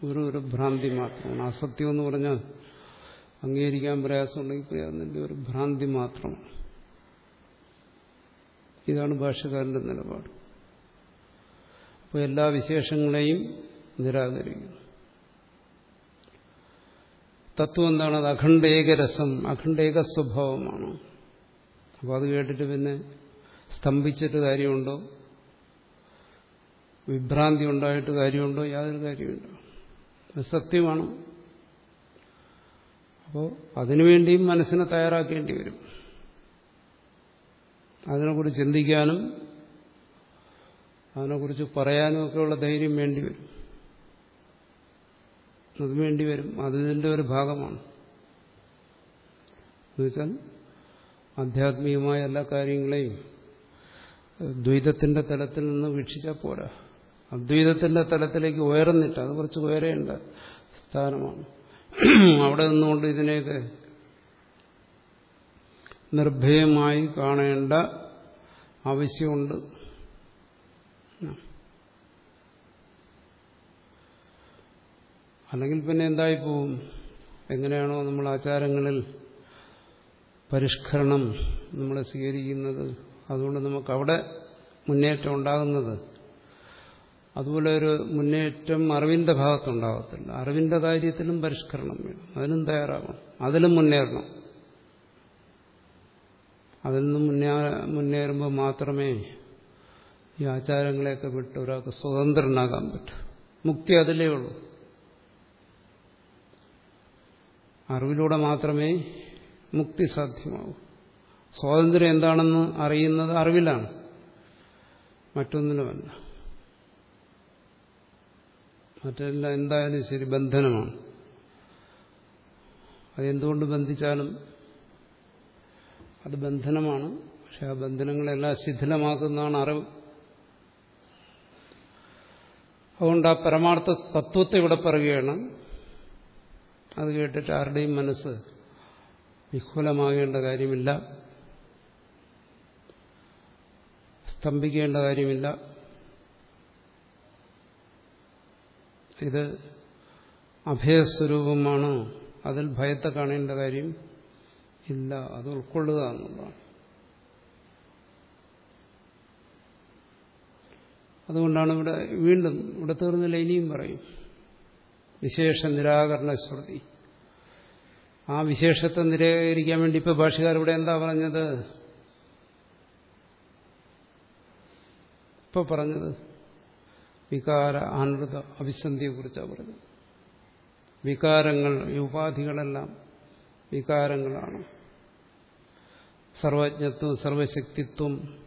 ഒരു ഒരു ഭ്രാന്തി മാത്രമാണ്. അസത്യം എന്ന് പറഞ്ഞാൽ അംഗീകരിക്കാൻ പ്രയാസമുണ്ടെങ്കിൽ അതിന്റെ ഒരു ഭ്രാന്തി മാത്രമാണ്. ഇതാണ് ഭാഷകാരന്റെ നിലപാട്. അപ്പോൾ എല്ലാ വിശേഷങ്ങളെയും നിരാകരിക്കുന്നു. തത്വം എന്താണ്? അത് അഖണ്ഡേകരസം അഖണ്ഡേക സ്വഭാവമാണ് അപ്പോൾ അത് കേട്ടിട്ട് പിന്നെ സ്തംഭിച്ചിട്ട് കാര്യമുണ്ടോ? വിഭ്രാന്തി ഉണ്ടായിട്ട് കാര്യമുണ്ടോ? യാതൊരു കാര്യമുണ്ടോ സത്യമാണ്. അപ്പോൾ അതിനുവേണ്ടിയും മനസ്സിനെ തയ്യാറാക്കേണ്ടി വരും. അതിനെക്കുറിച്ച് ചിന്തിക്കാനും അതിനെക്കുറിച്ച് പറയാനും ഒക്കെയുള്ള ധൈര്യം വേണ്ടി വരും. അത് വേണ്ടി വരും. അതിന്റെ ഒരു ഭാഗമാണ്. എന്നുവെച്ചാൽ ആധ്യാത്മികമായ എല്ലാ കാര്യങ്ങളെയും ദ്വൈതത്തിന്റെ തലത്തിൽ നിന്ന് വീക്ഷിച്ചാൽ പോരാ. അദ്വൈതത്തിന്റെ തലത്തിലേക്ക് ഉയർന്നിട്ട് അത് കുറച്ച് ഉയരേണ്ട സ്ഥാനമാണ്. അവിടെ നിന്നുകൊണ്ട് ഇതിനെയൊക്കെ നിർഭയമായി കാണേണ്ട ആവശ്യമുണ്ട്. അല്ലെങ്കിൽ പിന്നെ എന്തായി പോവും എങ്ങനെയാണോ നമ്മൾ ആചാരങ്ങളിൽ പരിഷ്കരണം നമ്മൾ സ്വീകരിക്കുന്നത്. അതുകൊണ്ട് നമുക്ക് അവിടെ മുന്നേറ്റം ഉണ്ടാകുന്നത്. അതുപോലെ ഒരു മുന്നേറ്റം അറിവിന്റെ ഭാഗത്തുണ്ടാകത്തില്ല അറിവിന്റെ കാര്യത്തിലും പരിഷ്കരണം വേണം. അതിനും തയ്യാറാവണം. അതിലും മുന്നേറണം. അതിൽ നിന്നും മുന്നേ മുന്നേറുമ്പോൾ മാത്രമേ ഈ ആചാരങ്ങളെയൊക്കെ വിട്ട് ഒരാൾക്ക് സ്വതന്ത്രനാകാൻ പറ്റൂ. മുക്തി അതിലേ ഉള്ളൂ. അറിവിലൂടെ മാത്രമേ മുക്തി സാധ്യമാവൂ. സ്വാതന്ത്ര്യം എന്താണെന്ന് അറിയുന്നത് അറിവിലാണ്. മറ്റൊന്നിനുമല്ല. മറ്റെല്ലാം എന്തായാലും ശരി ബന്ധനമാണ്. അതെന്തുകൊണ്ട് ബന്ധിച്ചാലും അത് ബന്ധനമാണ്. പക്ഷെ ആ ബന്ധനങ്ങളെല്ലാം ശിഥിലമാക്കുന്നതാണ് അറിവ്. അതുകൊണ്ട് ആ പരമാർത്ഥ തത്വത്തെ ഇവിടെ പറയുകയാണ്. അത് കേട്ടിട്ട് ആരുടെയും മനസ്സ് വിഹുലമാകേണ്ട കാര്യമില്ല. സ്തംഭിക്കേണ്ട കാര്യമില്ല. ഇത് അഭയസ്വരൂപമാണ്. അതിൽ ഭയത്തെ കാണേണ്ട കാര്യം ഇല്ല. അത് ഉൾക്കൊള്ളുക എന്നുള്ളതാണ്. അതുകൊണ്ടാണ് ഇവിടെ വീണ്ടും ഇവിടെ തീർന്നില്ല ഇനിയും പറയും. വിശേഷ നിരാകരണ ശ്രുതി. ആ വിശേഷത്തെ നിരാകരിക്കാൻ വേണ്ടി ഇപ്പൊ ഭാഷകാർ ഇവിടെ എന്താ പറഞ്ഞത്? ഇപ്പൊ പറഞ്ഞത് വികാര ആനൃത അഭിസന്ധിയെ കുറിച്ചാണ് പറഞ്ഞത് വികാരങ്ങൾ ഈ ഉപാധികളെല്ലാം വികാരങ്ങളാണ്. സർവജ്ഞത്വം സർവശക്തിത്വം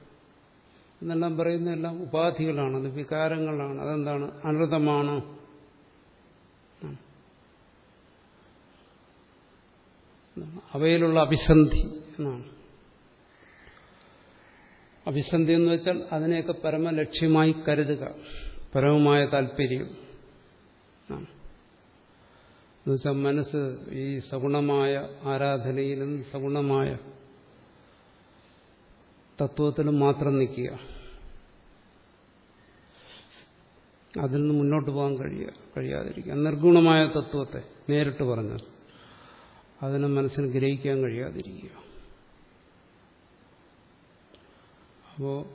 എന്നെല്ലാം പറയുന്നതെല്ലാം ഉപാധികളാണ് അത് വികാരങ്ങളാണ്. അതെന്താണ്? അനൃതമാണ്. അവയിലുള്ള അഭിസന്ധി എന്നാണ്. അഭിസന്ധി എന്ന് വെച്ചാൽ അതിനെയൊക്കെ പരമലക്ഷ്യമായി കരുതുക. പരമമായ താല്പര്യം. എന്നുവെച്ചാൽ മനസ്സ് ഈ സഗുണമായ ആരാധനയിലും സഗുണമായ തത്വത്തിലും മാത്രം നിൽക്കുക. അതിൽ നിന്ന് മുന്നോട്ട് പോകാൻ കഴിയുക കഴിയാതിരിക്കുക. നിർഗുണമായ തത്വത്തെ നേരിട്ട് പറഞ്ഞ് അതിനെ മനസ്സിന് ഗ്രഹിക്കാൻ കഴിയാതിരിക്കുക. അപ്പോൾ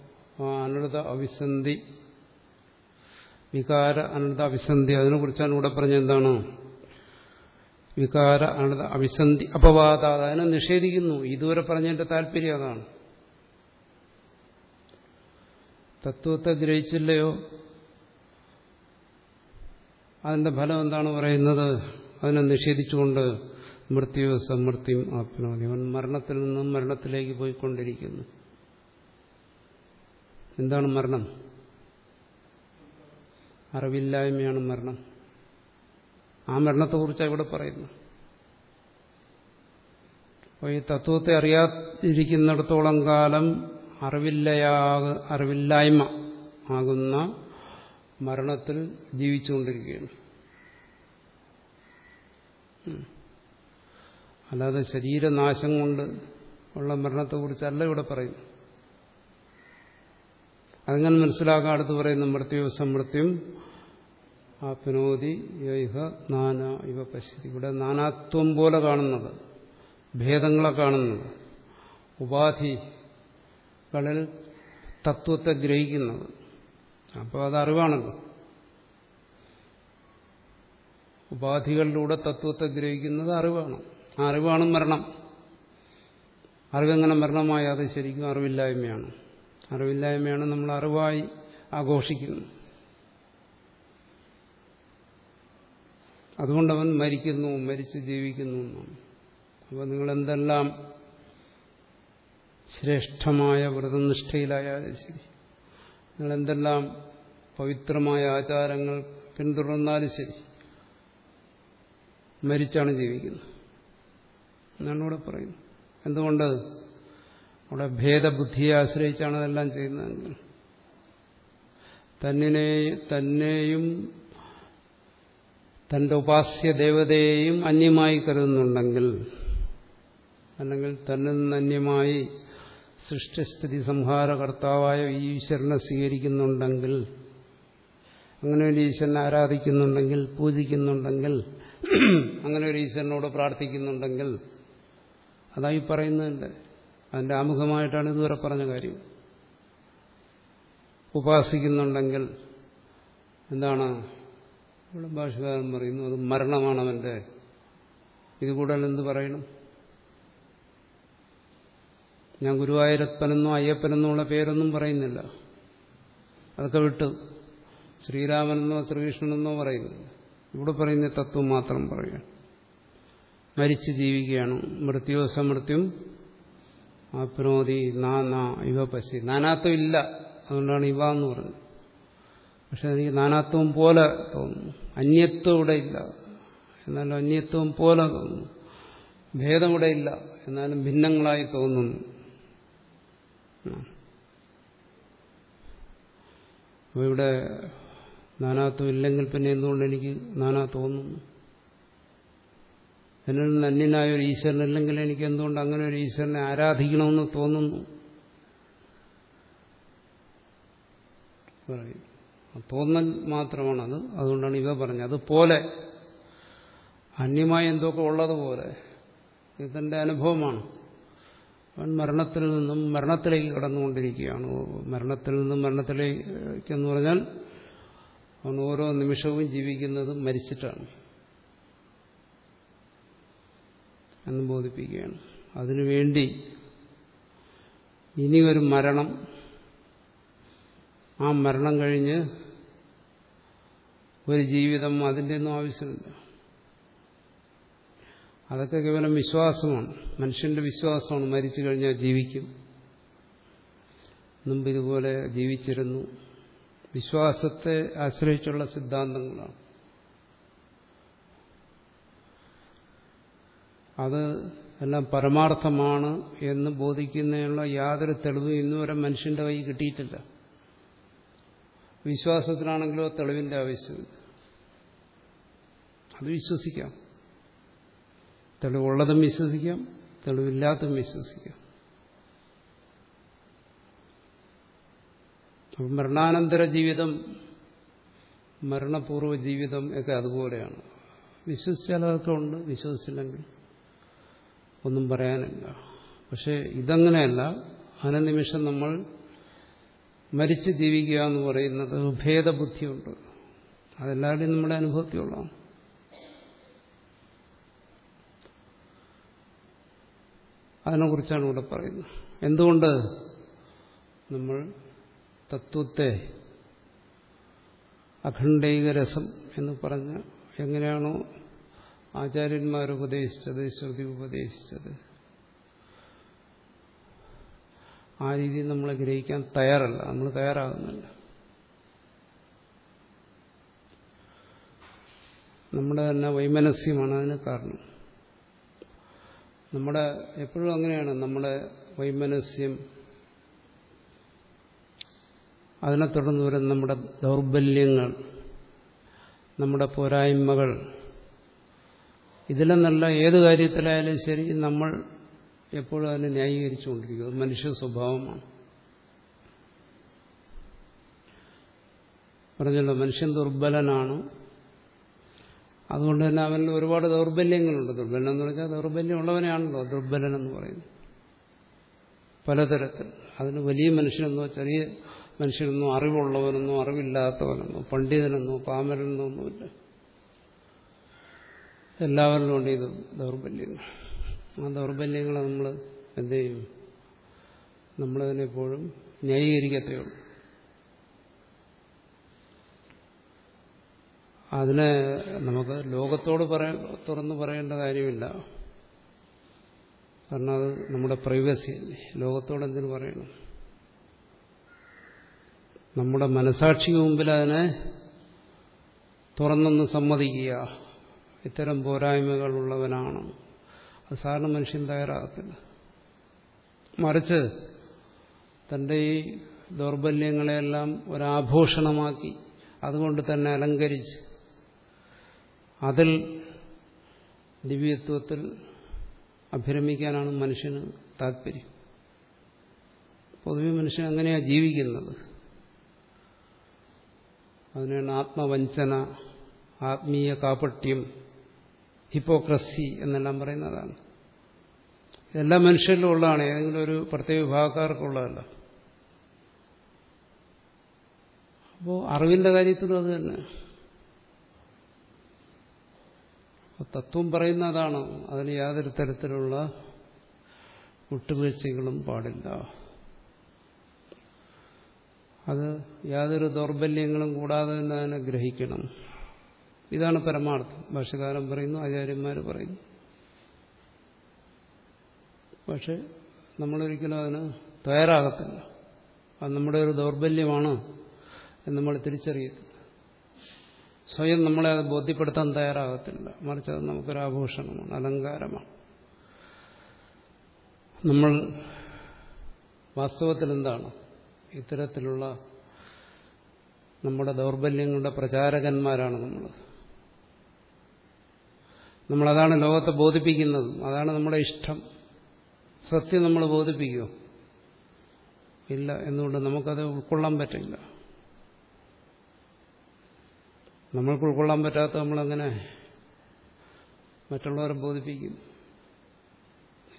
ആ അനൃത അവിസന്ധി വികാര അനന്ത അഭിസന്ധി. അതിനെക്കുറിച്ചാണ് ഇവിടെ പറഞ്ഞെന്താണ് വികാര അനന്ത അഭിസന്ധി അപവാദ അതിനെ നിഷേധിക്കുന്നു. ഇതുവരെ പറഞ്ഞതിന്റെ താല്പര്യം അതാണ്. തത്വത്തെ ഗ്രഹിച്ചില്ലയോ? അതിന്റെ ഫലം എന്താണ് പറയുന്നത്? അതിനെ നിഷേധിച്ചുകൊണ്ട് മൃത്യു സമൃദ്ധിയും ആത്മനോദി. അവൻ മരണത്തിൽ നിന്നും മരണത്തിലേക്ക് പോയിക്കൊണ്ടിരിക്കുന്നു. എന്താണ് മരണം? അറിവില്ലായ്മയാണ് മരണം. ആ മരണത്തെക്കുറിച്ചാണ് ഇവിടെ പറയുന്നത്. അപ്പോൾ ഈ തത്വത്തെ അറിയാതിരിക്കുന്നിടത്തോളം കാലം അറിവില്ലയാക അറിവില്ലായ്മ ആകുന്ന മരണത്തിൽ ജീവിച്ചുകൊണ്ടിരിക്കുകയാണ്. അല്ലാതെ ശരീരനാശം കൊണ്ട് ഉള്ള മരണത്തെക്കുറിച്ചല്ല ഇവിടെ പറയുന്നു അതങ്ങനെ മനസ്സിലാക്കാൻ അടുത്ത് പറയുന്ന മൃത്യു സമൃത്യം ആപ്നോതി യൈഹ നാന ഇവ പശ്യതി. ഇവിടെ നാനാത്വം പോലെ കാണുന്നത് ഭേദങ്ങളെ കാണുന്നത് ഉപാധികളിൽ തത്വത്തെ ഗ്രഹിക്കുന്നത്. അപ്പോൾ അത് അറിവാണല്ലോ. ഉപാധികളിലൂടെ തത്വത്തെ ഗ്രഹിക്കുന്നത് അറിവാണ്. ആ അറിവാണ് മരണം. അറിവെങ്ങനെ മരണമായി അത് ശരിക്കും അറിവില്ലായ്മയാണ്. അറിവില്ലായ്മയാണ് നമ്മൾ അറിവായി ആഘോഷിക്കുന്നത് അതുകൊണ്ടവൻ മരിക്കുന്നു മരിച്ച് ജീവിക്കുന്നു എന്നാണ്. അപ്പോൾ നിങ്ങൾ എന്തെല്ലാം ശ്രേഷ്ഠമായ വ്രതനിഷ്ഠയിലായാലും ശരി നിങ്ങൾ എന്തെല്ലാം പവിത്രമായ ആചാരങ്ങൾ പിന്തുടർന്നാലും ശരി മരിച്ചാണ് ജീവിക്കുന്നത്. എന്നാണ് ഇവിടെ പറയുന്നത്. എന്തുകൊണ്ട്? അവിടെ ഭേദബുദ്ധിയെ ആശ്രയിച്ചാണ് അതെല്ലാം ചെയ്യുന്നതെങ്കിൽ തന്നിനെ തന്നെയും തന്റെ ഉപാസ്യ ദേവതയെയും അന്യമായി കരുതുന്നുണ്ടെങ്കിൽ അല്ലെങ്കിൽ തന്നിൽ നിന്ന് അന്യമായി സൃഷ്ടിസ്ഥിതി സംഹാരകർത്താവായ ഈശ്വരനെ സ്വീകരിക്കുന്നുണ്ടെങ്കിൽ അങ്ങനെ ഒരു ഈശ്വരനെ ആരാധിക്കുന്നുണ്ടെങ്കിൽ പൂജിക്കുന്നുണ്ടെങ്കിൽ അങ്ങനെ ഒരു ഈശ്വരനോട് പ്രാർത്ഥിക്കുന്നുണ്ടെങ്കിൽ അതായി പറയുന്നതിന്റെ അതിന്റെ ആമുഖമായിട്ടാണ് ഇതുവരെ പറഞ്ഞ കാര്യം. ഉപാസിക്കുന്നുണ്ടെങ്കിൽ എന്താണ്? ഇവിടെ ഭാഷകാരൻ പറയുന്നു അത് മരണമാണ് അവന്റെ ഇത് കൂടുതൽ എന്ത് പറയണം? ഞാൻ ഗുരുവായൂരപ്പനെന്നോ അയ്യപ്പനെന്നോ ഉള്ള പേരൊന്നും പറയുന്നില്ല. അതൊക്കെ വിട്ട് ശ്രീരാമനെന്നോ ശ്രീകൃഷ്ണനെന്നോ പറയുന്നില്ല. ഇവിടെ പറയുന്ന തത്വം മാത്രം പറയുക മരിച്ചു ജീവിക്കുകയാണ്. മൃത്യോ സമൃത്യം ആപ്നോതി നാ നാ ഇവ പശി നാനാത്വം ഇല്ല. അതുകൊണ്ടാണ് ഇവ എന്ന് പറഞ്ഞത്. പക്ഷെ എനിക്ക് നാനാത്വം പോലെ തോന്നുന്നു. അന്യത്വം ഇവിടെ ഇല്ല. എന്നാലും അന്യത്വം പോലെ തോന്നുന്നു. ഭേദം ഇവിടെ ഇല്ല. എന്നാലും ഭിന്നങ്ങളായി തോന്നുന്നു. അപ്പോൾ ഇവിടെ നാനാത്വം ഇല്ലെങ്കിൽ പിന്നെ എന്തുകൊണ്ട് എനിക്ക് നാനാ തോന്നുന്നു? എന്നിൽ നിന്ന് അന്യനായ ഒരു ഈശ്വരനില്ലെങ്കിൽ എനിക്ക് എന്തുകൊണ്ട് അങ്ങനെ ഒരു ഈശ്വരനെ ആരാധിക്കണമെന്ന് തോന്നുന്നു? തോന്നൽ മാത്രമാണ് അത് അതുകൊണ്ടാണ് ഇവ പറഞ്ഞത്. അതുപോലെ അന്യമായി എന്തൊക്കെ ഉള്ളതുപോലെ ഇതെന്റെ അനുഭവമാണ്. അവൻ മരണത്തിൽ നിന്നും മരണത്തിലേക്ക് കടന്നുകൊണ്ടിരിക്കുകയാണ്. മരണത്തിൽ നിന്നും മരണത്തിലേക്ക് എന്ന് പറഞ്ഞാൽ അവൻ ഓരോ നിമിഷവും ജീവിക്കുന്നത് മരിച്ചിട്ടാണ്. എന്ന് ബോധിപ്പിക്കുകയാണ്. അതിനുവേണ്ടി ഇനി ഒരു മരണം. ആ മരണം കഴിഞ്ഞ് ഒരു ജീവിതം അതിന്റെ ഒന്നും ആവശ്യമില്ല. അതൊക്കെ കേവലം വിശ്വാസമാണ്. മനുഷ്യന്റെ വിശ്വാസമാണ്. മരിച്ചു കഴിഞ്ഞാൽ ജീവിക്കും. മുമ്പ് ഇതുപോലെ ജീവിച്ചിരുന്നു. വിശ്വാസത്തെ ആശ്രയിച്ചുള്ള സിദ്ധാന്തങ്ങളാണ്. അത് എല്ലാം പരമാർത്ഥമാണ് എന്ന് ബോധിക്കുന്നതിനുള്ള യാതൊരു തെളിവും ഇന്നുവരെ മനുഷ്യന്റെ കൈ കിട്ടിയിട്ടില്ല. വിശ്വാസത്തിനാണെങ്കിലോ തെളിവിന്റെ ആവശ്യമില്ല അത് വിശ്വസിക്കാം. തെളിവുള്ളതും വിശ്വസിക്കാം തെളിവില്ലാത്തതും വിശ്വസിക്കാം. അപ്പം മരണാനന്തര ജീവിതം മരണപൂർവ ജീവിതം ഒക്കെ അതുപോലെയാണ്. വിശ്വസിച്ചാലതൊക്കെ ഉണ്ട് വിശ്വസിച്ചില്ലെങ്കിൽ ഒന്നും പറയാനില്ല. പക്ഷെ ഇതങ്ങനെയല്ല. അനനിമിഷം നമ്മൾ മരിച്ച് ജീവിക്കുക എന്ന് പറയുന്നത് ഭേദബുദ്ധിയുണ്ട്. അതെല്ലാവരുടെയും നമ്മുടെ അനുഭവത്തിലുള്ളതാണ്. അതിനെക്കുറിച്ചാണ് ഇവിടെ പറയുന്നത്. എന്തുകൊണ്ട് നമ്മൾ തത്വത്തെ അഖണ്ഡൈകരസം എന്ന് പറഞ്ഞ എങ്ങനെയാണോ ആചാര്യന്മാർ ഉപദേശിച്ചത് ശ്രുതി ഉപദേശിച്ചത്. ആ രീതിയിൽ നമ്മൾ ഗ്രഹിക്കാൻ തയ്യാറല്ല. നമ്മൾ തയ്യാറാകുന്നില്ല. നമ്മുടെ തന്നെ വൈമനസ്യമാണ് അതിന് കാരണം. നമ്മുടെ എപ്പോഴും അങ്ങനെയാണ്. നമ്മുടെ വൈമനസ്യം അതിനെ തുടർന്ന് വരുന്ന നമ്മുടെ ദൗർബല്യങ്ങൾ നമ്മുടെ പോരായ്മകൾ ഇതിലെന്നല്ല ഏത് കാര്യത്തിലായാലും ശരി നമ്മൾ എപ്പോഴും അതിനെ ന്യായീകരിച്ചുകൊണ്ടിരിക്കും. മനുഷ്യ സ്വഭാവമാണ്. പറഞ്ഞല്ലോ മനുഷ്യൻ ദുർബലനാണ്. അതുകൊണ്ട് തന്നെ അവനിൽ ഒരുപാട് ദൗർബല്യങ്ങളുണ്ട്. ദുർബലൻ എന്ന് പറഞ്ഞാൽ ദൗർബല്യം ഉള്ളവനെയാണല്ലോ ദുർബലൻ എന്ന് പറയുന്നത്. പലതരത്തിൽ. അതിന് വലിയ മനുഷ്യനെന്നോ ചെറിയ മനുഷ്യനെന്നോ അറിവുള്ളവനെന്നോ അറിവില്ലാത്തവനെന്നോ പണ്ഡിതനെന്നോ പാമരനെന്നോ ഒന്നുമില്ല. എല്ലാവരിലും ഉണ്ട്. ഇത് ദൗർബല്യങ്ങൾ. ആ ദൗർബല്യങ്ങളെ നമ്മൾ എന്ത് ചെയ്യും? നമ്മളതിനെപ്പോഴും എപ്പോഴും ഉള്ളൂ. അതിനെ നമുക്ക് ലോകത്തോട് പറയ തുറന്നു പറയേണ്ട കാര്യമില്ല. കാരണം അത് നമ്മുടെ പ്രൈവസി അല്ലേ? ലോകത്തോട് എന്തിനു പറയണം? നമ്മുടെ മനസാക്ഷിക്ക് മുമ്പിൽ അതിനെ തുറന്നൊന്ന് സമ്മതിക്കുക. ഇത്തരം പോരായ്മകളുള്ളവനാണ്. അത് സാധാരണ മനുഷ്യൻ തയ്യാറാകത്തില്ല. മറിച്ച് തന്റെ ഈ ദൗർബല്യങ്ങളെല്ലാം ഒരാഭൂഷണമാക്കി അതുകൊണ്ട് തന്നെ അലങ്കരിച്ച് അതിൽ ദിവ്യത്വത്തിൽ അഭിരമിക്കാനാണ് മനുഷ്യന് താല്പര്യം പൊതുവെ മനുഷ്യൻ അങ്ങനെയാണ് ജീവിക്കുന്നത്. അതിനാണ് ആത്മവഞ്ചന ആത്മീയ കാപട്യം ഹിപ്പോക്രസി എന്നെല്ലാം പറയുന്നതാണ്. എല്ലാ മനുഷ്യരിലും ഉള്ളതാണ് ഏതെങ്കിലും ഒരു പ്രത്യേക വിഭാഗക്കാർക്കുള്ളതല്ല. അപ്പോൾ അറിവിന്റെ കാര്യത്തിലും അത് തന്നെ. തത്വം പറയുന്ന അതാണ് അതിന് യാതൊരു തരത്തിലുള്ള വിട്ടുവീഴ്ചകളും പാടില്ല. അത് യാതൊരു ദൗർബല്യങ്ങളും കൂടാതെ തന്നെ അതിനെ ഗ്രഹിക്കണം. ഇതാണ് പരമാർത്ഥം. ഭാഷകാരൻ പറയുന്നു ആചാര്യന്മാർ പറയുന്നു. പക്ഷെ നമ്മളൊരിക്കലും അതിന് തയ്യാറാകത്തില്ല. അത് നമ്മുടെ ഒരു ദൗർബല്യമാണ് എന്ന് നമ്മൾ തിരിച്ചറിയത്തില്ല. സ്വയം നമ്മളെ അത് ബോധ്യപ്പെടുത്താൻ തയ്യാറാകത്തില്ല. മറിച്ച് അത് നമുക്കൊരു ആഭൂഷണമാണ് അലങ്കാരമാണ്. നമ്മൾ വാസ്തവത്തിൽ എന്താണ്? ഇത്തരത്തിലുള്ള നമ്മുടെ ദൗർബല്യങ്ങളുടെ പ്രചാരകന്മാരാണ് നമ്മൾ നമ്മളതാണ് ലോകത്തെ ബോധിപ്പിക്കുന്നത്. അതാണ് നമ്മുടെ ഇഷ്ടം. സത്യം നമ്മൾ ബോധിപ്പിക്കുമോ ഇല്ല. എന്നുകൊണ്ട് നമുക്കത് ഉൾക്കൊള്ളാൻ പറ്റില്ല. നമ്മൾക്ക് ഉൾക്കൊള്ളാൻ പറ്റാത്ത നമ്മളങ്ങനെ മറ്റുള്ളവരെ ബോധിപ്പിക്കും?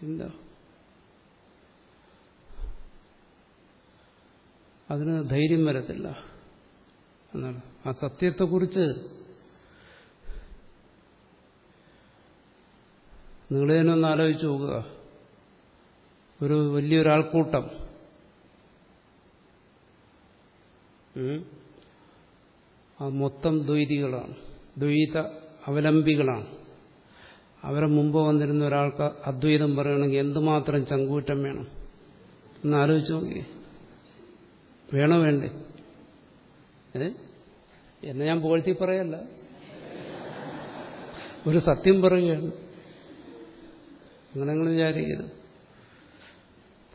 എന്താ അതിന് ധൈര്യം വരത്തില്ല. എന്നാണ് ആ സത്യത്തെക്കുറിച്ച് നിങ്ങൾ തന്നെ ഒന്ന് ആലോചിച്ച് നോക്കുക. ഒരു വലിയൊരാൾക്കൂട്ടം. ആ മൊത്തം ദ്വൈതികളാണ്. ദ്വൈത അവലംബികളാണ്. അവരെ മുമ്പ് വന്നിരുന്ന ഒരാൾക്ക് അദ്വൈതം പറയണമെങ്കിൽ എന്തുമാത്രം ചങ്കൂറ്റം വേണം? ഒന്ന് ആലോചിച്ച് നോക്കി വേണോ വേണ്ടേ? എന്നെ ഞാൻ പോഴ്ത്തി പറയല്ല. ഒരു സത്യം പറയുകയാണ്. അങ്ങനെ നിങ്ങൾ വിചാരിക്കരുത്.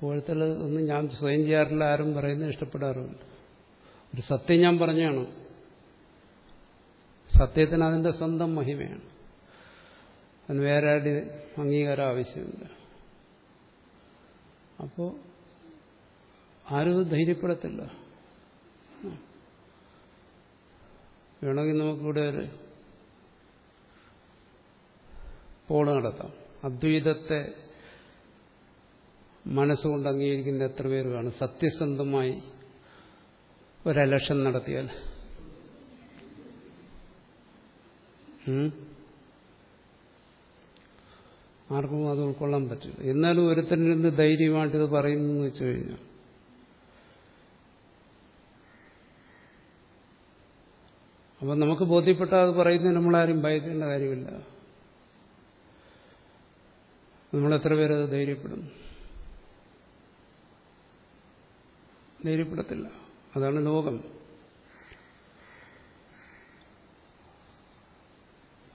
പുകഴ്ത്തൽ ഒന്നും ഞാൻ സ്വയം ചെയ്യാറില്ല ആരും പറയുന്നത് ഇഷ്ടപ്പെടാറുമില്ല. ഒരു സത്യം ഞാൻ പറഞ്ഞാണ്. സത്യത്തിന് അതിന്റെ സ്വന്തം മഹിമയാണ്. അതിന് വേറെ ആരുടെ അംഗീകാരം ആവശ്യമില്ല. അപ്പോൾ ആരും ധൈര്യപ്പെടത്തില്ല. വേണമെങ്കിൽ നമുക്കിവിടെ ഒരു പോൾ നടത്താം. അദ്വൈതത്തെ മനസ്സുകൊണ്ട് അംഗീകരിക്കുന്ന എത്ര പേര് കാണും സത്യസന്ധമായി ഒരലക്ഷൻ നടത്തിയാൽ? ആർക്കും അത് ഉൾക്കൊള്ളാൻ പറ്റില്ല. എന്നാലും ഒരുത്തനിരുന്ന് ധൈര്യമായിട്ട് ഇത് പറയുന്നു എന്ന് വെച്ചു കഴിഞ്ഞാൽ. അപ്പം നമുക്ക് ബോധ്യപ്പെട്ട അത് പറയുന്നതിന് നമ്മളാരും ഭയക്കേണ്ട കാര്യമില്ല. നമ്മളെത്ര പേരത് ധൈര്യപ്പെടും? ധൈര്യപ്പെടത്തില്ല. അതാണ് ലോകം.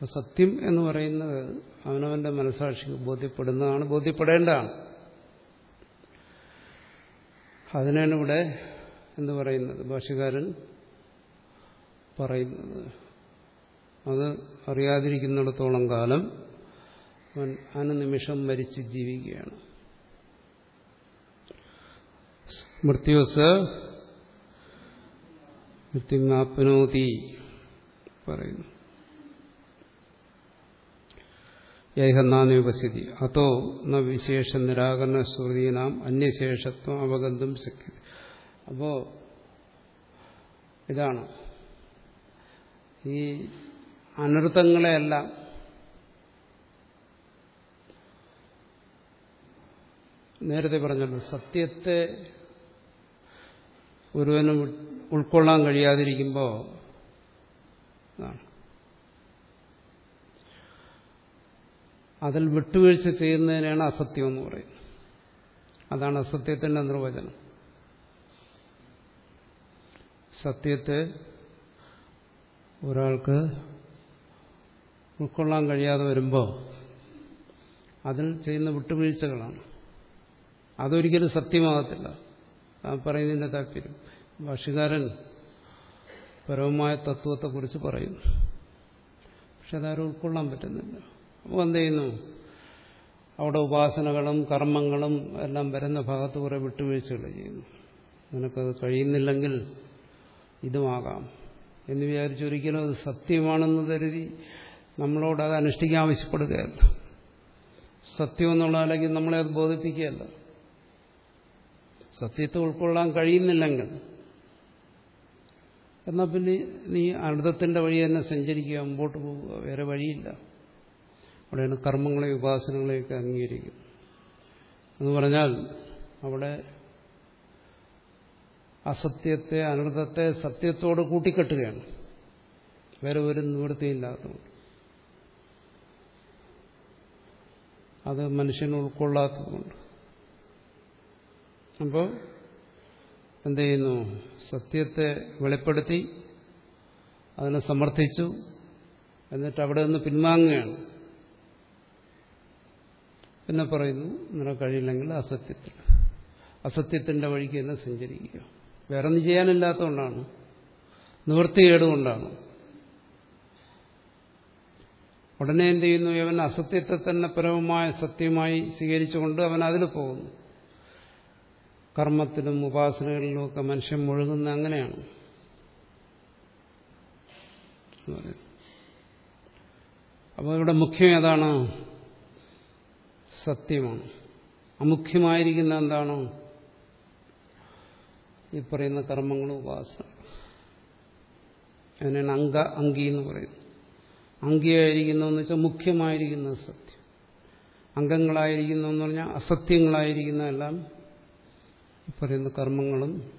സത്യം എന്ന് പറയുന്നത് അവനവന്റെ മനസാക്ഷിക്ക് ബോധ്യപ്പെടുന്നതാണ് ബോധ്യപ്പെടേണ്ടതാണ്. അതിനാണ് ഇവിടെ എന്ന് പറയുന്നത്? ഭാഷകാരൻ പറയുന്നത്. അത് അറിയാതിരിക്കുന്നിടത്തോളം കാലം അവൻ അനുനിമിഷം മരിച്ച് ജീവിക്കുകയാണ്. മൃത്യുസ് മൃത്യുനാപ്നോതി പറയുന്നു. ഏഹന്നാനുപസ്ഥിതി അതോ ന വിശേഷ നിരാകരണ ശ്രുതീനാം അന്യശേഷത്വം അവഗന്ധം ശക്തി അപ്പോ ഇതാണ് ഈ അനർത്ഥങ്ങളെയെല്ലാം നേരത്തെ പറഞ്ഞല്ലോ സത്യത്തെ ഒരുവനും ഉൾക്കൊള്ളാൻ കഴിയാതിരിക്കുമ്പോൾ അതിൽ വിട്ടുവീഴ്ച ചെയ്യുന്നതിനാണ് അസത്യം എന്ന് പറയുന്നത്. അതാണ് അസത്യത്തിന്റെ നിർവചനം. സത്യത്തെ ഒരാൾക്ക് ഉൾക്കൊള്ളാൻ കഴിയാതെ വരുമ്പോൾ അതിൽ ചെയ്യുന്ന വിട്ടുവീഴ്ചകളാണ്. അതൊരിക്കലും സത്യമാകത്തില്ല. ആ പറയുന്നതിന്റെ താല്പര്യം. ഭാഷകാരൻ പരമമായ തത്വത്തെക്കുറിച്ച് പറയുന്നു. പക്ഷെ അതാരും ഉൾക്കൊള്ളാൻ പറ്റുന്നില്ല. അപ്പോൾ എന്ത് ചെയ്യുന്നു? അവിടെ ഉപാസനകളും കർമ്മങ്ങളും എല്ലാം വരുന്ന ഭാഗത്ത് കുറെ വിട്ടുവീഴ്ചകൾ ചെയ്യുന്നു. നിനക്കത് കഴിയുന്നില്ലെങ്കിൽ ഇതുമാകാം. എന്ന് വിചാരിച്ചൊരിക്കലും അത് സത്യമാണെന്ന് കരുതി നമ്മളോട് അത് അനുഷ്ഠിക്കാൻ ആവശ്യപ്പെടുകയല്ല. സത്യം എന്നുള്ള അല്ലെങ്കിൽ നമ്മളെ അത് ബോധിപ്പിക്കുകയല്ല. സത്യത്തെ ഉൾക്കൊള്ളാൻ കഴിയുന്നില്ലെങ്കിൽ. എന്നാൽ പിന്നെ നീ അനുദത്തിന്റെ വഴി തന്നെ സഞ്ചരിക്കുക മുമ്പോട്ട് പോവുക വേറെ വഴിയില്ല. അവിടെയാണ് കർമ്മങ്ങളെയും ഉപാസനകളെയൊക്കെ അംഗീകരിക്കുന്നത്. എന്ന് പറഞ്ഞാൽ അവിടെ അസത്യത്തെ അനുദത്തെ സത്യത്തോട് കൂട്ടിക്കെട്ടുകയാണ്. വേറെ ഒരു നിവൃത്തിയില്ലാത്തതുകൊണ്ട്. അത് മനുഷ്യൻ ഉൾക്കൊള്ളാത്തതുകൊണ്ട്. അപ്പോൾ എന്ത് ചെയ്യുന്നു സത്യത്തെ വെളിപ്പെടുത്തി അതിനെ സമർത്ഥിച്ചു എന്നിട്ട് അവിടെ നിന്ന് പിൻവാങ്ങുകയാണ്. പിന്നെ പറയുന്നു നിനക്ക് കഴിയില്ലെങ്കിൽ അസത്യത്തിൽ അസത്യത്തിന്റെ വഴിക്ക് തന്നെ സഞ്ചരിക്കുക. വേറെ ഒന്നും ചെയ്യാനില്ലാത്തതുകൊണ്ടാണ് നിവൃത്തികേടുകൊണ്ടാണ് ഉടനെ എന്ത് ചെയ്യുന്നു അവൻ അസത്യത്തെ തന്നെ പരമമായ സത്യമായി സ്വീകരിച്ചുകൊണ്ട് അവൻ അതിൽ പോകുന്നു. കർമ്മത്തിലും ഉപാസനകളിലും ഒക്കെ മനുഷ്യൻ മുഴുകുന്ന അങ്ങനെയാണ്. അപ്പോൾ ഇവിടെ മുഖ്യം ഏതാണ്? സത്യമാണ്. അമുഖ്യമായിരിക്കുന്ന എന്താണ്? ഈ പറയുന്ന കർമ്മങ്ങളും ഉപാസന അതിനാണ് അങ്ക അങ്കി എന്ന് പറയുന്നത് അങ്കിയായിരിക്കുന്നതെന്ന് വെച്ചാൽ മുഖ്യമായിരിക്കുന്ന സത്യം. അംഗങ്ങളായിരിക്കുന്നു എന്ന് പറഞ്ഞാൽ അസത്യങ്ങളായിരിക്കുന്നതെല്ലാം പറയുന്ന കർമ്മങ്ങളും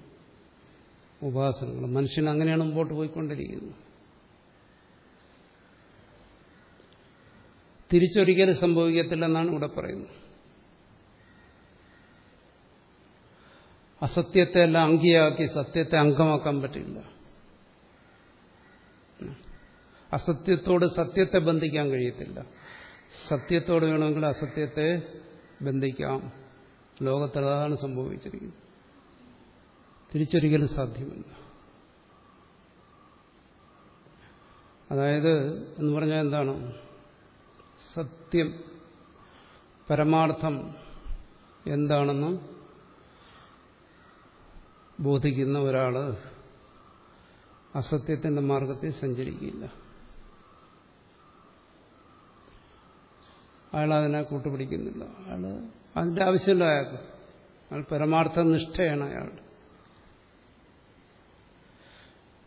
ഉപാസനകളും. മനുഷ്യൻ അങ്ങനെയാണ് മുമ്പോട്ട് പോയിക്കൊണ്ടിരിക്കുന്നത്. തിരിച്ചൊരിക്കലും സംഭവിക്കത്തില്ലെന്നാണ് ഇവിടെ പറയുന്നത്. അസത്യത്തെ എല്ലാം അങ്കിയാക്കി സത്യത്തെ അംഗമാക്കാൻ പറ്റില്ല. അസത്യത്തോട് സത്യത്തെ ബന്ധിക്കാൻ കഴിയത്തില്ല. സത്യത്തോട് വേണമെങ്കിൽ അസത്യത്തെ ബന്ധിക്കാം. ലോകത്തിൽ അതാണ് സംഭവിച്ചിരിക്കുന്നത്. തിരിച്ചൊരിക്കലും സാധ്യമല്ല. അതായത് എന്ന് പറഞ്ഞാൽ എന്താണ്? സത്യം പരമാർത്ഥം എന്താണെന്ന് ബോധിക്കുന്ന ഒരാൾ അസത്യത്തിന്റെ മാർഗത്തിൽ സഞ്ചരിക്കില്ല. അയാൾ അതിനെ കൂട്ടുപിടിക്കുന്നില്ല. അയാൾ അതിന്റെ ആവശ്യമില്ല അയാൾക്ക്. അയാൾ പരമാർത്ഥ നിഷ്ഠയാണ് അയാൾ.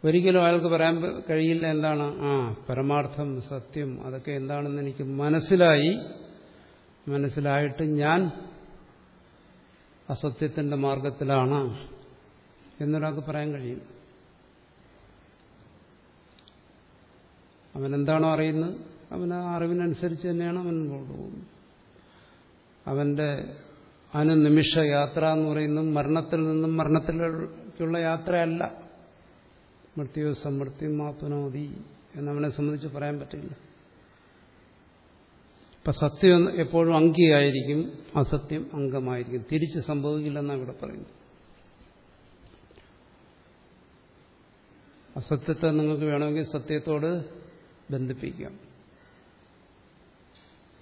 ഒരിക്കലും അയാൾക്ക് പറയാൻ കഴിയില്ല എന്താണ്? ആ പരമാർത്ഥം സത്യം അതൊക്കെ എന്താണെന്ന് എനിക്ക് മനസ്സിലായി. മനസ്സിലായിട്ട് ഞാൻ അസത്യത്തിന്റെ മാർഗത്തിലാണ് എന്നൊരാൾക്ക് പറയാൻ കഴിയും അവനെന്താണോ അറിയുന്നത്? അവൻ ആ അറിവിനനുസരിച്ച് തന്നെയാണ് അവൻ പോകുന്നത്. അവന്റെ അനുനിമിഷ യാത്ര എന്ന് പറയുന്നത് മരണത്തിൽ നിന്നും മരണത്തിലേക്കുള്ള യാത്രയല്ല. മൃത്യു സമൃത്തി മാത്തുനോതി എന്നവനെ സംബന്ധിച്ച് പറയാൻ പറ്റില്ല. ഇപ്പൊ സത്യം എപ്പോഴും അങ്കിയായിരിക്കും അസത്യം അംഗമായിരിക്കും. തിരിച്ച് സംഭവിക്കില്ലെന്നാണ് ഇവിടെ പറയുന്നത്. അസത്യത്തെ നിങ്ങൾക്ക് വേണമെങ്കിൽ സത്യത്തോട് ബന്ധിപ്പിക്കാം.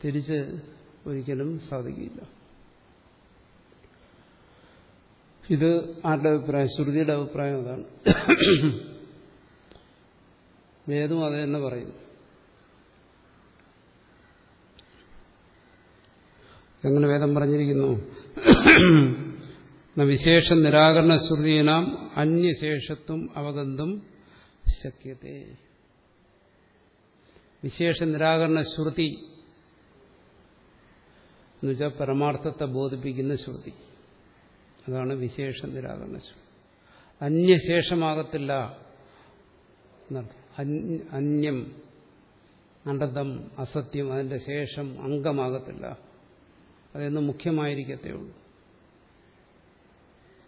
തിരിച്ച് ഒരിക്കലും സാധിക്കില്ല. ഇത് ആരുടെ അഭിപ്രായം? ശ്രുതിയുടെ അഭിപ്രായം അതാണ്. വേദം അത് തന്നെ പറയുന്നു എങ്ങനെ വേദം പറഞ്ഞിരിക്കുന്നു? വിശേഷ നിരാകരണ ശ്രുതീനാം അന്യശേഷത്വം അവഗന്ധം ശക്യത്തെ. വിശേഷ നിരാകരണ ശ്രുതി എന്നുവെച്ചാൽ പരമാർത്ഥത്തെ ബോധിപ്പിക്കുന്ന ശ്രുതി. അതാണ് വിശേഷ നിരാകരണ ശ്രുതി അന്യശേഷമാകത്തില്ല അന്യം അണ്ടതം അസത്യം അതിന്റെ ശേഷം അംഗമാകത്തില്ല. അതെന്ന് മുഖ്യമായിരിക്കത്തേ ഉള്ളൂ.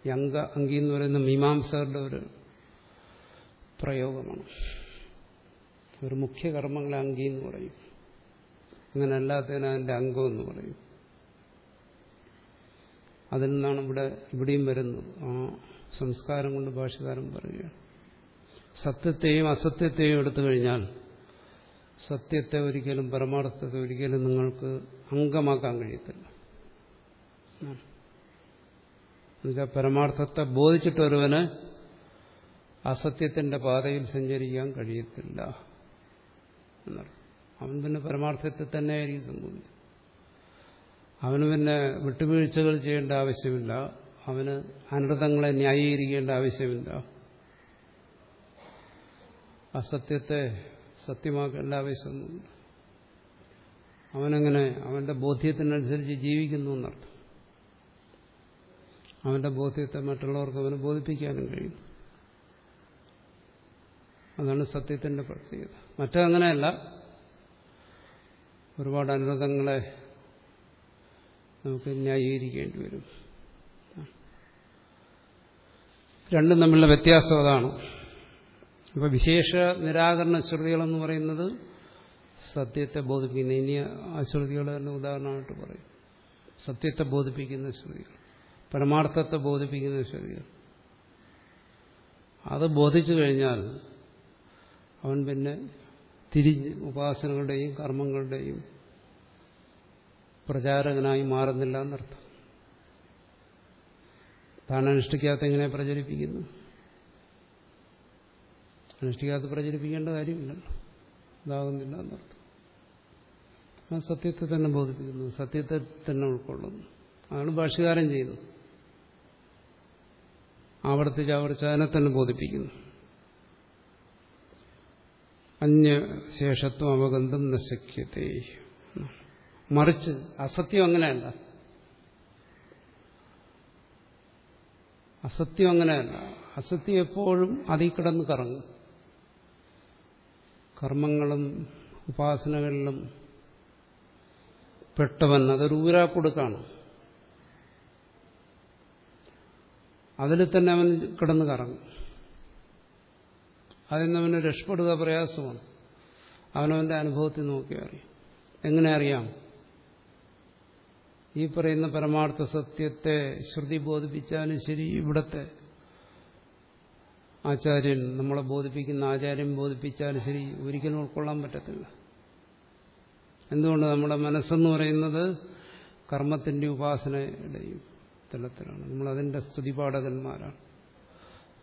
ഈ അംഗ അങ്കി എന്ന് പറയുന്ന മീമാംസകരുടെ ഒരു പ്രയോഗമാണ്. ഒരു മുഖ്യ കർമ്മങ്ങളെ അങ്കി എന്ന് പറയും. അങ്ങനെ അല്ലാത്തതിന് അതിന്റെ അംഗം എന്ന് പറയും. അതിൽ നിന്നാണ് ഇവിടെ ഇവിടെയും വരുന്നത്. ആ സംസ്കാരം കൊണ്ട് ഭാഷകാരം പറയുകയാണ്. സത്യത്തെയും അസത്യത്തെയും എടുത്തു കഴിഞ്ഞാൽ സത്യത്തെ ഒരിക്കലും പരമാർത്ഥത്തെ ഒരിക്കലും നിങ്ങൾക്ക് അംഗമാക്കാൻ കഴിയത്തില്ല. എന്നുവെച്ചാൽ പരമാർത്ഥത്തെ ബോധിച്ചിട്ടൊരുവന് അസത്യത്തിന്റെ പാതയിൽ സഞ്ചരിക്കാൻ കഴിയത്തില്ല അവൻ പിന്നെ പരമാർത്ഥത്തിൽ തന്നെയായിരിക്കും സംഭവിക്കുന്നത് അവന് പിന്നെ വിട്ടുവീഴ്ചകൾ ചെയ്യേണ്ട ആവശ്യമില്ല. അവന് അനർത്ഥങ്ങളെ ന്യായീകരിക്കേണ്ട ആവശ്യമില്ല. അസത്യത്തെ സത്യമാക്കേണ്ട ആവശ്യമൊന്നുമില്ല അവനങ്ങനെ അവന്റെ ബോധ്യത്തിനനുസരിച്ച് ജീവിക്കുന്നു എന്നർത്ഥം. അവന്റെ ബോധ്യത്തെ മറ്റുള്ളവർക്ക് അവന് ബോധിപ്പിക്കാനും കഴിയും. അതാണ് സത്യത്തിന്റെ പ്രത്യേകത. മറ്റങ്ങനെയല്ല ഒരുപാട് അനുരതങ്ങളെ നമുക്ക് ന്യായീകരിക്കേണ്ടി വരും. രണ്ടും തമ്മിലുള്ള വ്യത്യാസം അതാണ്. അപ്പൊ വിശേഷ നിരാകരണ ശ്രുതികളെന്ന് പറയുന്നത് സത്യത്തെ ബോധിപ്പിക്കുന്ന ഇനി ആ ശ്രുതികൾ തന്നെ ഉദാഹരണമായിട്ട് പറയും. സത്യത്തെ ബോധിപ്പിക്കുന്ന ശ്രുതികൾ പരമാർത്ഥത്തെ ബോധിപ്പിക്കുന്ന ശ്രുതികൾ. അത് ബോധിച്ചു കഴിഞ്ഞാൽ അവൻ പിന്നെ തിരിഞ്ഞ് ഉപാസനകളുടെയും കർമ്മങ്ങളുടെയും പ്രചാരകനായി മാറുന്നില്ല എന്നർത്ഥം. താൻ അനുഷ്ഠിക്കാത്ത എങ്ങനെ പ്രചരിപ്പിക്കുന്നു? അനുഷ്ഠിക്കാത്ത പ്രചരിപ്പിക്കേണ്ട കാര്യമില്ല ഇതാകുന്നില്ല എന്നർത്ഥം. ആ സത്യത്തെ തന്നെ ബോധിപ്പിക്കുന്നു. സത്യത്തെ തന്നെ ഉൾക്കൊള്ളുന്നു. അതാണ് ഭാഷകാരം ചെയ്യുന്നത് ആവർത്തിച്ച് ആവർത്തിച്ച് അതിനെ തന്നെ ബോധിപ്പിക്കുന്നു. അന്യശേഷത്വം അവഗന്ധം നശക്യത്തെ മറിച്ച് അസത്യം അങ്ങനെയല്ല. അസത്യം അങ്ങനെയല്ല. അസത്യം എപ്പോഴും അതിൽ കിടന്ന് കറങ്ങും. കർമ്മങ്ങളും ഉപാസനകളിലും പെട്ടവൻ അതൊരു ഊരാക്കൊടുക്കാണ്. അതിൽ തന്നെ അവൻ കിടന്ന് കറങ്ങും. അതിൽ നിന്ന് അവന് രക്ഷപ്പെടുക പ്രയാസമാണ്. അവനവന്റെ അനുഭവത്തിൽ നോക്കി അറിയാം. എങ്ങനെ അറിയാം? ഈ പറയുന്ന പരമാർത്ഥ സത്യത്തെ ശ്രുതി ബോധിപ്പിച്ചാലും ശരി ഇവിടത്തെ ആചാര്യൻ നമ്മളെ ബോധിപ്പിക്കുന്ന ആചാര്യൻ ബോധിപ്പിച്ചാലും ശരി ഒരിക്കലും ഉൾക്കൊള്ളാൻ പറ്റത്തില്ല. എന്തുകൊണ്ട് നമ്മുടെ മനസ്സെന്ന് പറയുന്നത് കർമ്മത്തിന്റെ ഉപാസനയുടെയും തലത്തിലാണ്. നമ്മൾ അതിന്റെ സ്തുതിപാഠകന്മാരാണ്.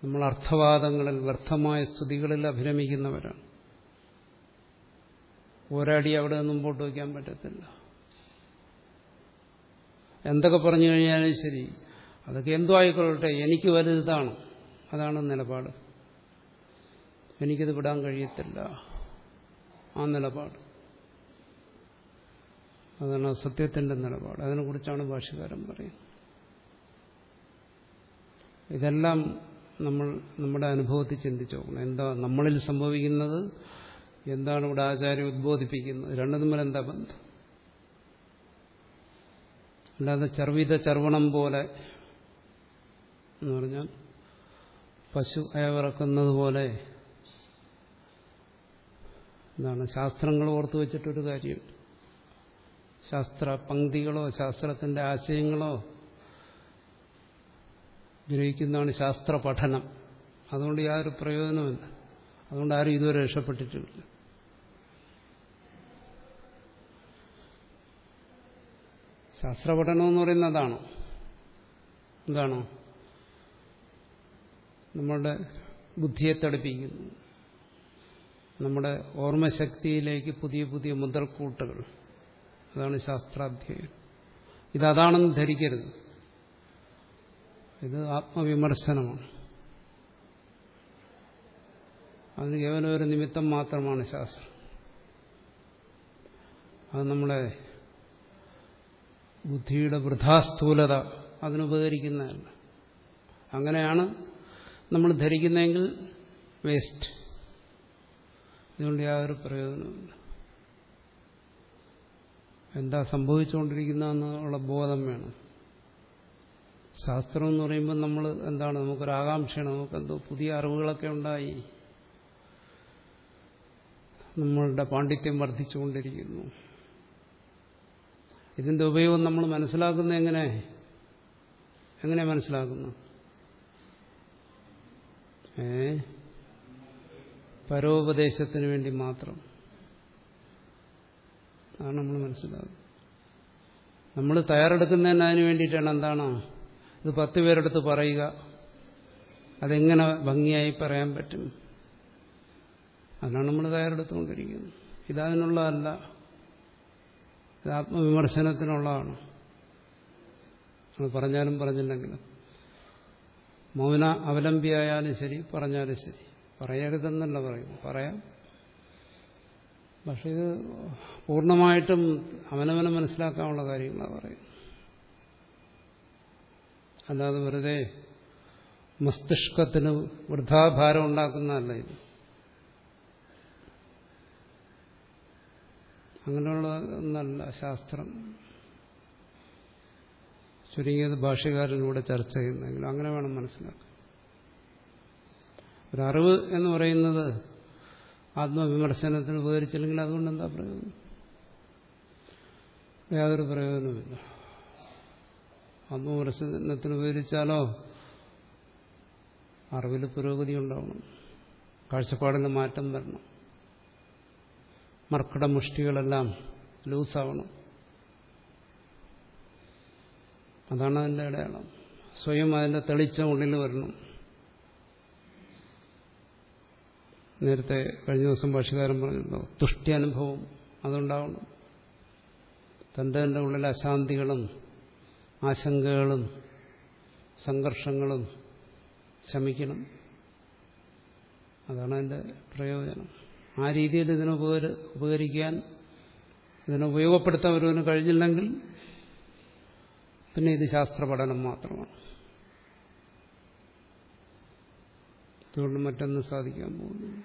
നമ്മൾ അർത്ഥവാദങ്ങളിൽ വ്യർത്ഥമായ സ്തുതികളിൽ അഭിരമിക്കുന്നവരാണ് ഒരടി അവിടെ പോട്ട് വയ്ക്കാൻ പറ്റത്തില്ല. എന്തൊക്കെ പറഞ്ഞു കഴിഞ്ഞാലും ശരി അതൊക്കെ എന്തോ ആയിക്കൊള്ളട്ടെ എനിക്ക് വലുതാണ്. അതാണ് നിലപാട്. എനിക്കത് വിടാൻ കഴിയത്തില്ല. ആ നിലപാട്. അതാണ് സത്യത്തിന്റെ നിലപാട്. അതിനെക്കുറിച്ചാണ് ഭാഷകാരൻ പറയുന്നത്. ഇതെല്ലാം നമ്മൾ നമ്മുടെ അനുഭവത്തിൽ ചിന്തിച്ചു നോക്കണം. എന്താ നമ്മളിൽ സംഭവിക്കുന്നത്? എന്താണ് ഇവിടെ ആചാര്യം ഉദ്ബോധിപ്പിക്കുന്നത്? രണ്ടു തമ്മിൽ എന്താ ബന്ധം? അല്ലാതെ ചർവിത ചർവണം പോലെ എന്ന് പറഞ്ഞാൽ പശു അയവിറക്കുന്നത് പോലെ എന്താണ് ശാസ്ത്രങ്ങൾ ഓർത്തു വെച്ചിട്ടൊരു കാര്യം. ശാസ്ത്ര പങ്ക്തികളോ ശാസ്ത്രത്തിന്റെ ആശയങ്ങളോ ഗ്രഹിക്കുന്നതാണ് ശാസ്ത്ര പഠനം. അതുകൊണ്ട് യാതൊരു പ്രയോജനമില്ല അതുകൊണ്ട് ആരും ഇതുവരെ രക്ഷപ്പെട്ടിട്ടില്ല ശാസ്ത്രപഠനം എന്ന് പറയുന്നത് അതാണോ? എന്താണ്? നമ്മളുടെ ബുദ്ധിയെ തടിപ്പിക്കുന്നു. നമ്മുടെ ഓർമ്മശക്തിയിലേക്ക് പുതിയ പുതിയ മുതൽക്കൂട്ടുകൾ. അതാണ് ശാസ്ത്രാധ്യായം. ഇതതാണെന്ന് ധരിക്കരുത്. ഇത് ആത്മവിമർശനമാണ്. അതിന് കേവലം ഒരു നിമിത്തം മാത്രമാണ് ശാസ്ത്രം. അത് നമ്മളെ ബുദ്ധിയുടെ വൃഥാസ്ഥൂലത അതിനുപകരിക്കുന്നതല്ല. അങ്ങനെയാണ് നമ്മൾ ധരിക്കുന്നെങ്കിൽ വേസ്റ്റ്. ഇതുകൊണ്ട് യാതൊരു പ്രയോജനമില്ല എന്താ സംഭവിച്ചുകൊണ്ടിരിക്കുന്നതെന്നുള്ള ബോധം വേണം. ശാസ്ത്രം എന്ന് പറയുമ്പോൾ നമ്മൾ എന്താണ്? നമുക്കൊരു ആകാംക്ഷയാണ്. നമുക്കെന്തോ പുതിയ അറിവുകളൊക്കെ ഉണ്ടായി. നമ്മളുടെ പാണ്ഡിത്യം വർദ്ധിച്ചുകൊണ്ടിരിക്കുന്നു. ഇതിന്റെ ഉപയോഗം നമ്മൾ മനസ്സിലാക്കുന്ന എങ്ങനെ? എങ്ങനെ മനസ്സിലാക്കുന്നു? ഏ? പരോപദേശത്തിന് വേണ്ടി മാത്രം. അതാണ് നമ്മൾ മനസ്സിലാകുന്നത് നമ്മൾ തയ്യാറെടുക്കുന്നതിന് അതിന് വേണ്ടിയിട്ടാണ് എന്താണ്? ഇത് പത്ത് പേരെടുത്ത് പറയുക. അതെങ്ങനെ ഭംഗിയായി പറയാൻ പറ്റും? അതിനാണ് നമ്മൾ തയ്യാറെടുത്തുകൊണ്ടിരിക്കുന്നത്. ഇതതിനുള്ളതല്ല ഇത് ആത്മവിമർശനത്തിനുള്ളതാണ്. നമ്മൾ പറഞ്ഞാലും പറഞ്ഞില്ലെങ്കിലും. മൗന അവലംബിയായാലും ശരി പറഞ്ഞാലും ശരി. പറയരുതെന്നല്ല പറയും പറയാം. പക്ഷെ ഇത് പൂർണമായിട്ടും അവനവനെ മനസ്സിലാക്കാനുള്ള കാര്യങ്ങളാണ് പറയുന്നത്. അല്ലാതെ വെറുതെ മസ്തിഷ്കത്തിന് വൃദ്ധാഭാരം ഉണ്ടാക്കുന്നതല്ല ഇത്. അങ്ങനെയുള്ള ഒന്നല്ല ശാസ്ത്രം. ചുരുങ്ങിയത് ഭാഷകാരനിലൂടെ ചർച്ച ചെയ്യുന്നെങ്കിലും അങ്ങനെ വേണം മനസ്സിലാക്കാൻ. ഒരറിവ് എന്ന് പറയുന്നത് ആത്മവിമർശനത്തിന് ഉപകരിച്ചില്ലെങ്കിൽ അതുകൊണ്ട് എന്താ പ്രയോജനം? യാതൊരു പ്രയോജനവുമില്ല. ആത്മവിമർശനത്തിന് ഉപകരിച്ചാലോ അറിവിൽ പുരോഗതി ഉണ്ടാവണം. കാഴ്ചപ്പാടിന് മാറ്റം വരണം. മർക്കട മുഷ്ടികളെല്ലാം ലൂസാവണം. അതാണ് അതിന്റെ അടയാളം. സ്വയം അതിന്റെ തെളിച്ചം ഉള്ളിൽ വരണം. നേരത്തെ കഴിഞ്ഞ ദിവസം ഭാഷകാരൻ പറഞ്ഞല്ലോ തുഷ്ടി അനുഭവം അതുണ്ടാവണം. തന്റെ തന്റെ ഉള്ളിലെ അശാന്തികളും ആശങ്കകളും സംഘർഷങ്ങളും ശമിക്കണം. അതാണ് അതിന്റെ പ്രയോജനം. ആ രീതിയിൽ ഇതിനുപകരി ഉപകര ഉപകരിക്കാൻ ഇതിനെ ഉപയോഗപ്പെടുത്താൻ കഴിഞ്ഞില്ലെങ്കിൽ പിന്നെ ഇത് ശാസ്ത്ര പഠനം മാത്രമാണ്. അതുകൊണ്ട് മറ്റൊന്നും സാധിക്കാൻ പോകുന്നില്ല.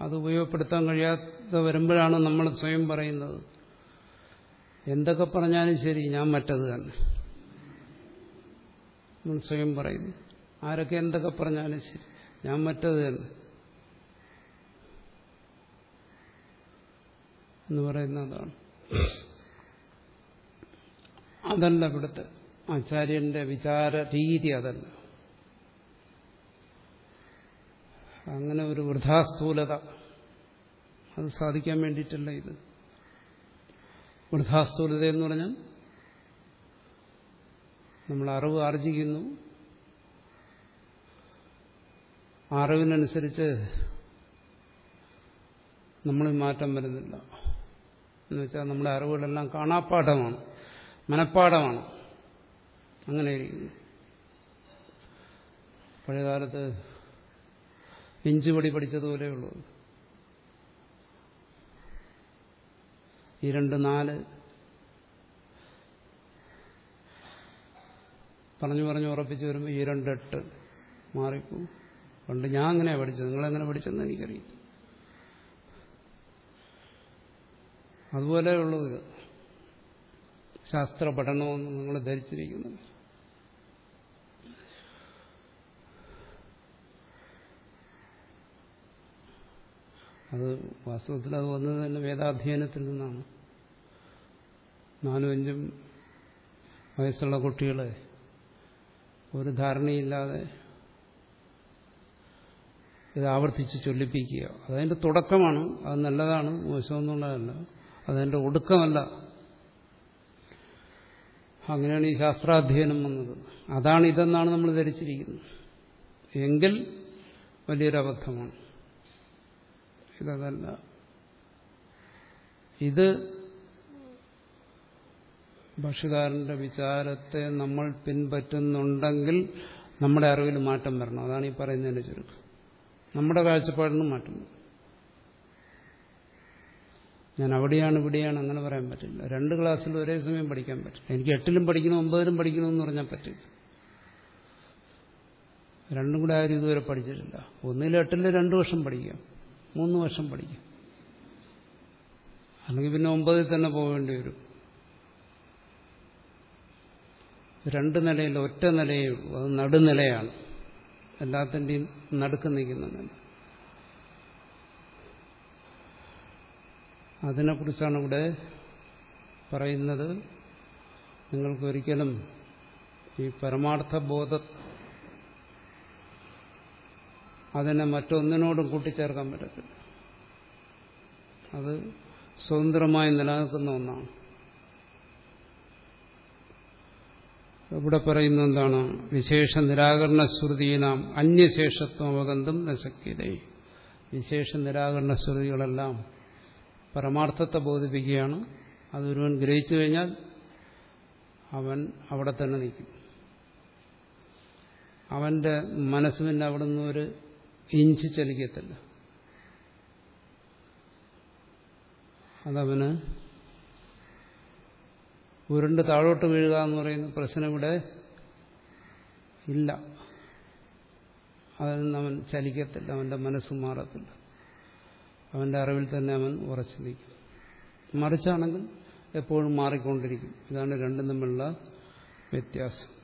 അത് ഉപയോഗപ്പെടുത്താൻ കഴിയാത്ത വരുമ്പോഴാണ് നമ്മൾ സ്വയം പറയുന്നത്. എന്തൊക്കെ പറഞ്ഞാലും ശരി ഞാൻ മറ്റത് തന്നെ. നമ്മൾ സ്വയം പറയുന്നു. ആരൊക്കെ എന്തൊക്കെ പറഞ്ഞാലും ശരി ഞാൻ മറ്റത് തന്നെ. എന്ന് പറയുന്നതാണ് അതല്ല ഇവിടുത്തെ. ആചാര്യന്റെ വിചാര രീതി അതല്ല. അങ്ങനെ ഒരു വൃഥാസ്ഥൂലത. അത് സാധിക്കാൻ വേണ്ടിയിട്ടല്ല ഇത്. വൃഥാസ്ഥൂലത എന്ന് പറഞ്ഞാൽ നമ്മൾ അറിവ് ആർജിക്കുന്നു. അറിവിനനുസരിച്ച് നമ്മളിൽ മാറ്റം വരുന്നില്ല. എന്നുവെച്ചാൽ നമ്മുടെ അറിവുകളെല്ലാം കാണാപ്പാഠമാണ്. മനഃപ്പാഠമാണ് അങ്ങനെ പഴയകാലത്ത് പഠിച്ചതുപോലെ പഠിച്ചതുപോലെയുള്ളൂ ഈ രണ്ട് നാല് പറഞ്ഞു പറഞ്ഞു ഉറപ്പിച്ച് വരുമ്പോൾ ഈ രണ്ടെട്ട് മാറിപ്പോ. പണ്ട് ഞാൻ അങ്ങനെയാണ് പഠിച്ചത്? നിങ്ങളെങ്ങനെ പഠിച്ചെന്ന് എനിക്കറിയാം അതുപോലെ ഇത്. ശാസ്ത്ര പഠനമെന്ന് നിങ്ങൾ ധരിച്ചിരിക്കുന്നത് അത് വാസ്തവത്തിൽ അത് വന്നത് തന്നെ വേദാധ്യയനത്തിൽ നിന്നാണ്. നാലും അഞ്ചും വയസ്സുള്ള കുട്ടികളെ ഒരു ധാരണയില്ലാതെ ഇത് ആവർത്തിച്ച് ചൊല്ലിപ്പിക്കുക. അതതിന്റെ തുടക്കമാണ്. അത് നല്ലതാണ് മോശമെന്നുള്ളതല്ല. അതതിന്റെ ഒടുക്കമല്ല. അങ്ങനെയാണ് ഈ ശാസ്ത്രാധ്യയനം വന്നത്. അതാണ് ഇതെന്നാണ് നമ്മൾ ധരിച്ചിരിക്കുന്നത്. എങ്കിൽ വലിയൊരു അബദ്ധമാണ്. ഇതല്ല ഇത് ഭക്ഷ്യകാരന്റെ വിചാരത്തെ നമ്മൾ പിൻപറ്റുന്നുണ്ടെങ്കിൽ നമ്മുടെ അറിവിൽ മാറ്റം വരണം. അതാണ് ഈ പറയുന്നതിന്റെ ചുരുക്കം. നമ്മുടെ കാഴ്ചപ്പാടിനും മാറ്റം വരും ഞാൻ അവിടെയാണ് ഇവിടെയാണ് അങ്ങനെ പറയാൻ പറ്റില്ല. രണ്ട് ക്ലാസ്സിൽ ഒരേ സമയം പഠിക്കാൻ പറ്റില്ല. എനിക്ക് എട്ടിലും പഠിക്കണം ഒമ്പതിലും പഠിക്കണമെന്ന് പറഞ്ഞാൽ പറ്റില്ല. രണ്ടും കൂടെ ആരും ഇതുവരെ പഠിച്ചിട്ടില്ല. ഒന്നിൽ എട്ടിൽ രണ്ട് വർഷം പഠിക്കാം മൂന്ന് വർഷം പഠിക്കാം. അല്ലെങ്കിൽ പിന്നെ ഒമ്പതിൽ തന്നെ പോകേണ്ടി വരും. രണ്ട് നിലയില്ല ഒറ്റ നിലയേ ഉള്ളൂ അത് നടുനിലയാണ്. എല്ലാത്തിന്റെയും നടുക്ക് നിൽക്കുന്ന നില. അതിനെക്കുറിച്ചാണ് ഇവിടെ പറയുന്നത്. നിങ്ങൾക്കൊരിക്കലും ഈ പരമാർത്ഥ ബോധ അതിനെ മറ്റൊന്നിനോടും കൂട്ടിച്ചേർക്കാൻ പറ്റത്തില്ല. അത് സ്വതന്ത്രമായി നിലനിൽക്കുന്ന ഒന്നാണ്. ഇവിടെ പറയുന്ന എന്താണ്? വിശേഷ നിരാകരണ ശ്രുതിയിനാം അന്യശേഷത്വം അവഗന്ധം നശക്യതേ. വിശേഷ നിരാകരണ ശ്രുതികളെല്ലാം പരമാർത്ഥത്തെ ബോധിപ്പിക്കുകയാണ്. അതൊരുവൻ ഗ്രഹിച്ചു കഴിഞ്ഞാൽ അവൻ അവിടെ തന്നെ നിൽക്കും. അവന്റെ മനസ്സ് പിന്നെ അവിടെ നിന്ന് ഒരു ഇഞ്ച് ചലിക്കത്തില്ല. അതവന് ഉരുണ്ട് താഴോട്ട് വീഴുക എന്ന് പറയുന്ന പ്രശ്നം ഇവിടെ ഇല്ല. അതിൽ നിന്ന് അവൻ ചലിക്കത്തില്ല അവന്റെ മനസ്സ് മാറത്തില്ല. അവന്റെ അറിവിൽ തന്നെ അവൻ ഉറച്ചു നിൽക്കും. മറിച്ചാണെങ്കിൽ എപ്പോഴും മാറിക്കൊണ്ടിരിക്കും. ഇതാണ് രണ്ടും തമ്മിലുള്ള വ്യത്യാസം.